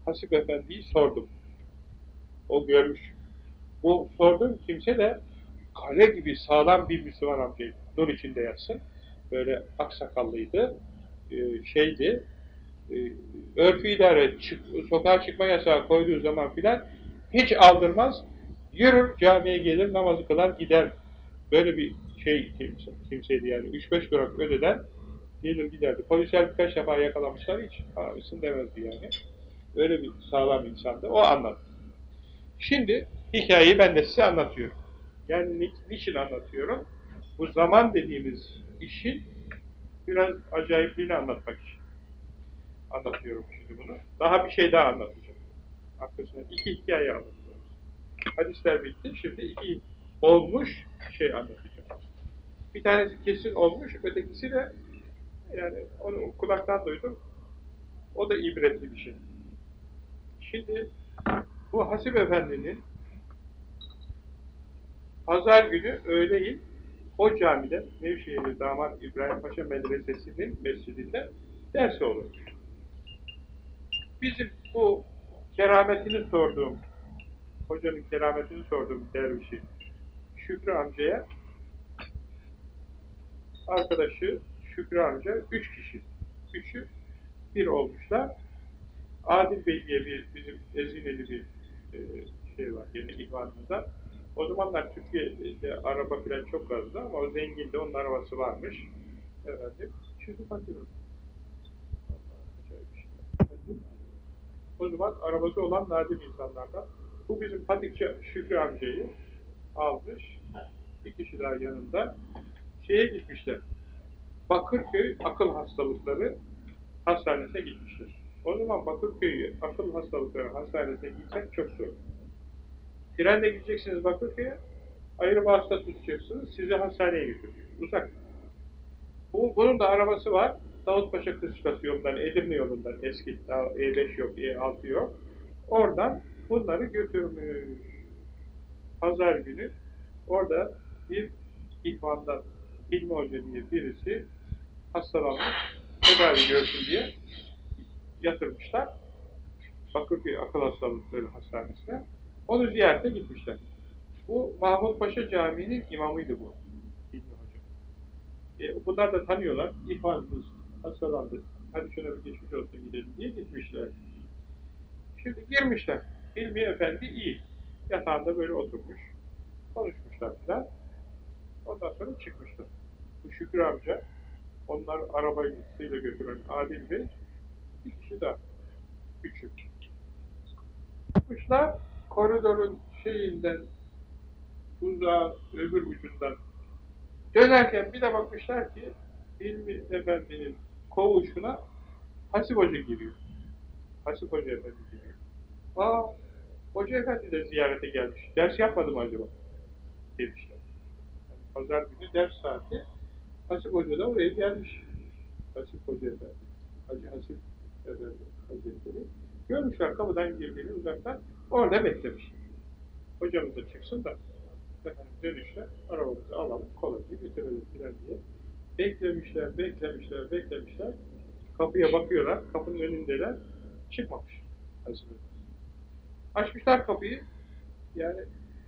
A: Hasip Efendi'yi sordum. O görmüş. Bu sorduğum kimse de kale gibi sağlam bir Müslüman amcaydı. Nur içinde yatsın. Böyle aksakallıydı. Ee, şeydi. E, örfü idare çık, sokağa çıkma yasağı koyduğu zaman filan hiç aldırmaz. Yürür camiye gelir namazı kılar gider. Böyle bir şey kimse, kimseydi yani. 3-5 kurak ödeden gelir giderdi. Polisler birkaç defa yakalamışlar hiç abisini demezdi yani. Öyle bir sağlam insandı. O anlattı. Şimdi hikayeyi ben de size anlatıyorum. Yani ni- niçin anlatıyorum? Bu zaman dediğimiz işin biraz acayipliğini anlatmak için anlatıyorum şimdi bunu. Daha bir şey daha anlatacağım. Arkasına iki hikaye anlatacağım. Hadisler bitti. Şimdi iki olmuş şey anlatacağım. Bir tanesi kesin olmuş, ötekisi de yani onu kulaktan duydum. O da ibretli bir şey. Şimdi bu Hasip Efendi'nin pazar günü öğleyin o camide Nevşehirli Damat İbrahim Paşa Medresesi'nin mescidinde dersi olur. Bizim bu kerametini sorduğum, hocanın kerametini sorduğum dervişi Şükrü amcaya arkadaşı Şükrü amca üç kişi. Üçü bir olmuşlar. Adil Bey diye bir bizim Ezineli bir e, şey var yine ihvanımızda. O zamanlar Türkiye'de araba falan çok azdı ama o zenginde onun arabası varmış. Efendim, şimdi fakir oldu. Acayip bir şey. O zaman arabası olan nadir insanlardan. Bu bizim Patikçi Şükrü amcayı almış. Bir kişi daha yanında. Şeye gitmişler. Bakırköy akıl hastalıkları hastanesine gitmişler. O zaman Bakırköy akıl hastalıkları hastanesine gitmek çok zor. Trenle gideceksiniz Bakırköy'e, ayrı vasıta tutacaksınız, sizi hastaneye götürecek. Uzak. Bu, bunun da arabası var. Davutpaşa Kıskas yolundan, Edirne yolundan, eski daha E5 yok, E6 yok. Oradan bunları götürmüş. Pazar günü orada bir ihvandan Hilmi Hoca diye birisi hastalanmış, tedavi görsün diye yatırmışlar. Bakırköy Akıl Hastalıkları Hastanesi'ne. Onu ziyarete gitmişler. Bu Mahmut Paşa Camii'nin imamıydı bu. Hilmi Hoca. E, bunlar da tanıyorlar. İhvanımız hastalandı. Hadi şuna bir geçmiş olsun gidelim diye gitmişler. Şimdi girmişler. Hilmi Efendi iyi. Yatağında böyle oturmuş. Konuşmuşlar filan. Ondan sonra çıkmışlar. Bu Şükrü amca, onlar arabayla götüren Adil Bey, bir kişi daha. Küçük. Çıkmışlar, koridorun şeyinden, uzağa, öbür ucundan dönerken bir de bakmışlar ki Hilmi Efendi'nin kovuşuna Hasip Hoca giriyor. Hasip Hoca Efendi giriyor. Aa, Hoca Efendi de ziyarete gelmiş. Ders yapmadı mı acaba? Demişler. Yani pazar günü ders saati Hasip Hoca da oraya gelmiş. Hasip Hoca Efendi. Hacı Hasip Efendi Hazretleri. Görmüşler kapıdan girdiğini uzaktan orada beklemiş. Hocamız da çıksın da efendim dönüşte arabamızı alalım, kolayca götürelim filan diye. Beklemişler, beklemişler, beklemişler. Kapıya bakıyorlar, kapının önündeler. Çıkmamış. Açmışlar kapıyı. Yani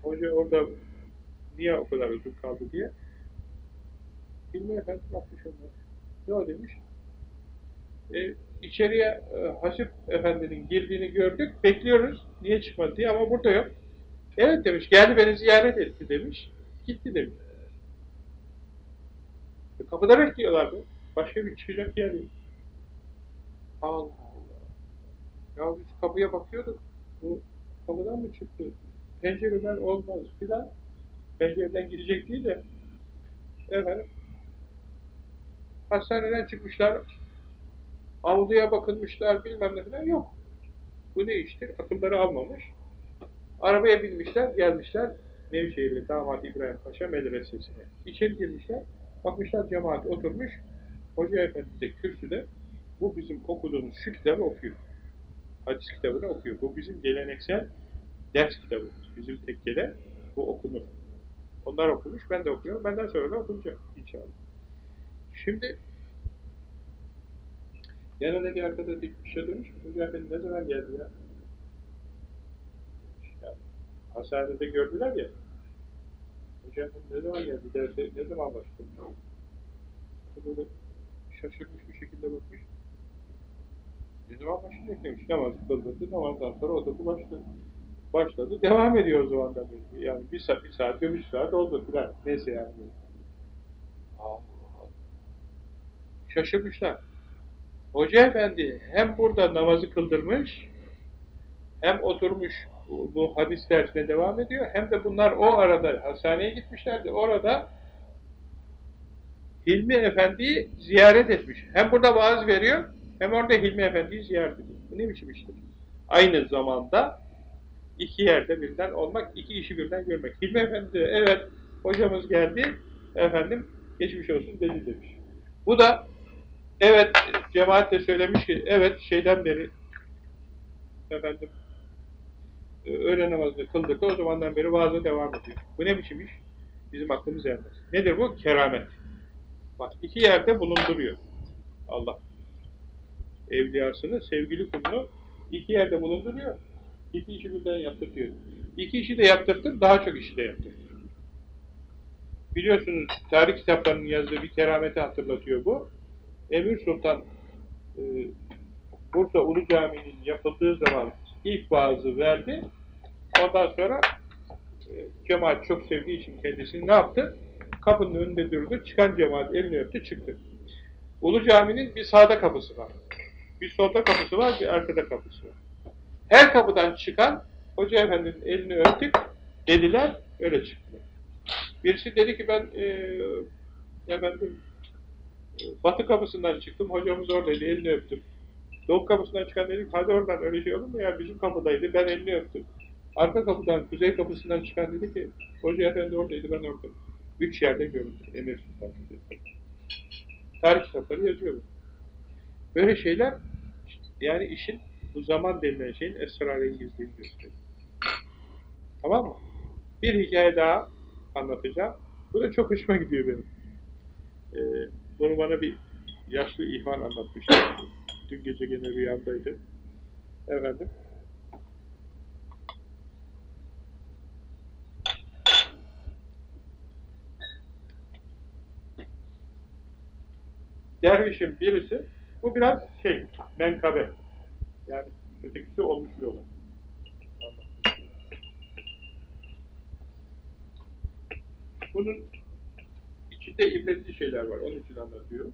A: hoca orada niye o kadar uzun kaldı diye. Hilmi Efendi bakmış onlara. Ne o demiş? E, içeriye e, Hasip Efendi'nin girdiğini gördük, bekliyoruz. Niye çıkmadı diye ama burada yok. Evet demiş, geldi beni ziyaret etti demiş. Gitti demiş. Kapıda bekliyorlardı. Başka bir çıkacak yer yok. Allah Allah. Ya biz kapıya bakıyorduk. Bu kapıdan mı çıktı? Pencereden olmaz filan. Pencereden girecek değil de efendim hastaneden çıkmışlar avluya bakılmışlar bilmem ne falan yok. Bu ne iştir? Akılları almamış. Arabaya binmişler, gelmişler Nevşehirli Damat İbrahim Paşa medresesine. İçeri girmişler, bakmışlar cemaat oturmuş, Hoca Efendi de kürsüde bu bizim okuduğumuz şu kitabı okuyor. Hadis kitabını okuyor. Bu bizim geleneksel ders kitabımız. Bizim tekkede bu okunur. Onlar okumuş, ben de okuyorum. Benden sonra da okunacak inşallah. Şimdi yanındaki arkada şey demiş. Hoca Efendi ne zaman geldi ya? ya hastanede gördüler ya. Hoca Efendi ne zaman geldi? Derse ne zaman başladı? Böyle şaşırmış bir şekilde bakmış. Ne zaman başlayacak demiş. Namaz kıldırdı. Namazdan sonra oturdu başladı. Başladı. Devam ediyor o zaman da. Yani bir saat, bir saat, bir saat oldu filan. Neyse yani. Allah. Şaşırmışlar. Hoca efendi hem burada namazı kıldırmış, hem oturmuş bu, hadis dersine devam ediyor, hem de bunlar o arada hastaneye gitmişlerdi. Orada Hilmi Efendi'yi ziyaret etmiş. Hem burada vaaz veriyor, hem orada Hilmi Efendi'yi ziyaret ediyor. Bu ne biçim iştir? Aynı zamanda iki yerde birden olmak, iki işi birden görmek. Hilmi Efendi de evet hocamız geldi, efendim geçmiş olsun dedi demiş. Bu da evet cemaat de söylemiş ki evet şeyden beri efendim öğle namazını kıldık o zamandan beri vaazı devam ediyor. Bu ne biçim iş? Bizim aklımız ermez. Nedir bu? Keramet. Bak iki yerde bulunduruyor. Allah. Evliyasını, sevgili kulunu iki yerde bulunduruyor. İki işi birden yaptırtıyor. İki işi de yaptırtır, daha çok işi de yaptırtır. Biliyorsunuz tarih kitaplarının yazdığı bir kerameti hatırlatıyor bu. Emir Sultan e, Bursa Ulu Camii'nin yapıldığı zaman ilk vaazı verdi. Ondan sonra e, cemaat çok sevdiği için kendisini ne yaptı? Kapının önünde durdu. Çıkan cemaat elini öptü çıktı. Ulu Cami'nin bir sağda kapısı var. Bir solda kapısı var, bir arkada kapısı var. Her kapıdan çıkan Hoca Efendi'nin elini öptük dediler, öyle çıktılar. Birisi dedi ki ben e, efendim e, batı kapısından çıktım, hocamız oradaydı, elini öptüm. Doğu kapısından çıkan dedik, hadi oradan öyle şey olur mu ya, bizim kapıdaydı, ben elini öptüm. Arka kapıdan, kuzey kapısından çıkan dedi ki, Hoca Efendi oradaydı, ben oradaydım. Üç yerde görüldü, Emir Sultan Hazretleri. Tarih kitapları yazıyor. bu. Böyle şeyler, yani işin, bu zaman denilen şeyin esrarengizliğini gösteriyor. Tamam mı? Bir hikaye daha anlatacağım. Bu da çok hoşuma gidiyor benim. Ee, bunu bana bir yaşlı ihvan anlatmıştı. Dün gece gene rüyamdaydı. Efendim. Dervişin birisi, bu biraz şey, menkabe. Yani ötekisi olmuş bir olay. Bunun içinde ibretli şeyler var, onun için anlatıyorum.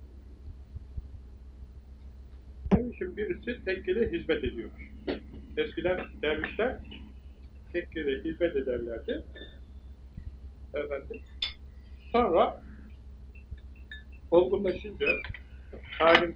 A: Dervişin birisi tekkede hizmet ediyormuş. Eskiden dervişler tekkede hizmet ederlerdi. Efendim. Sonra olgunlaşınca, halim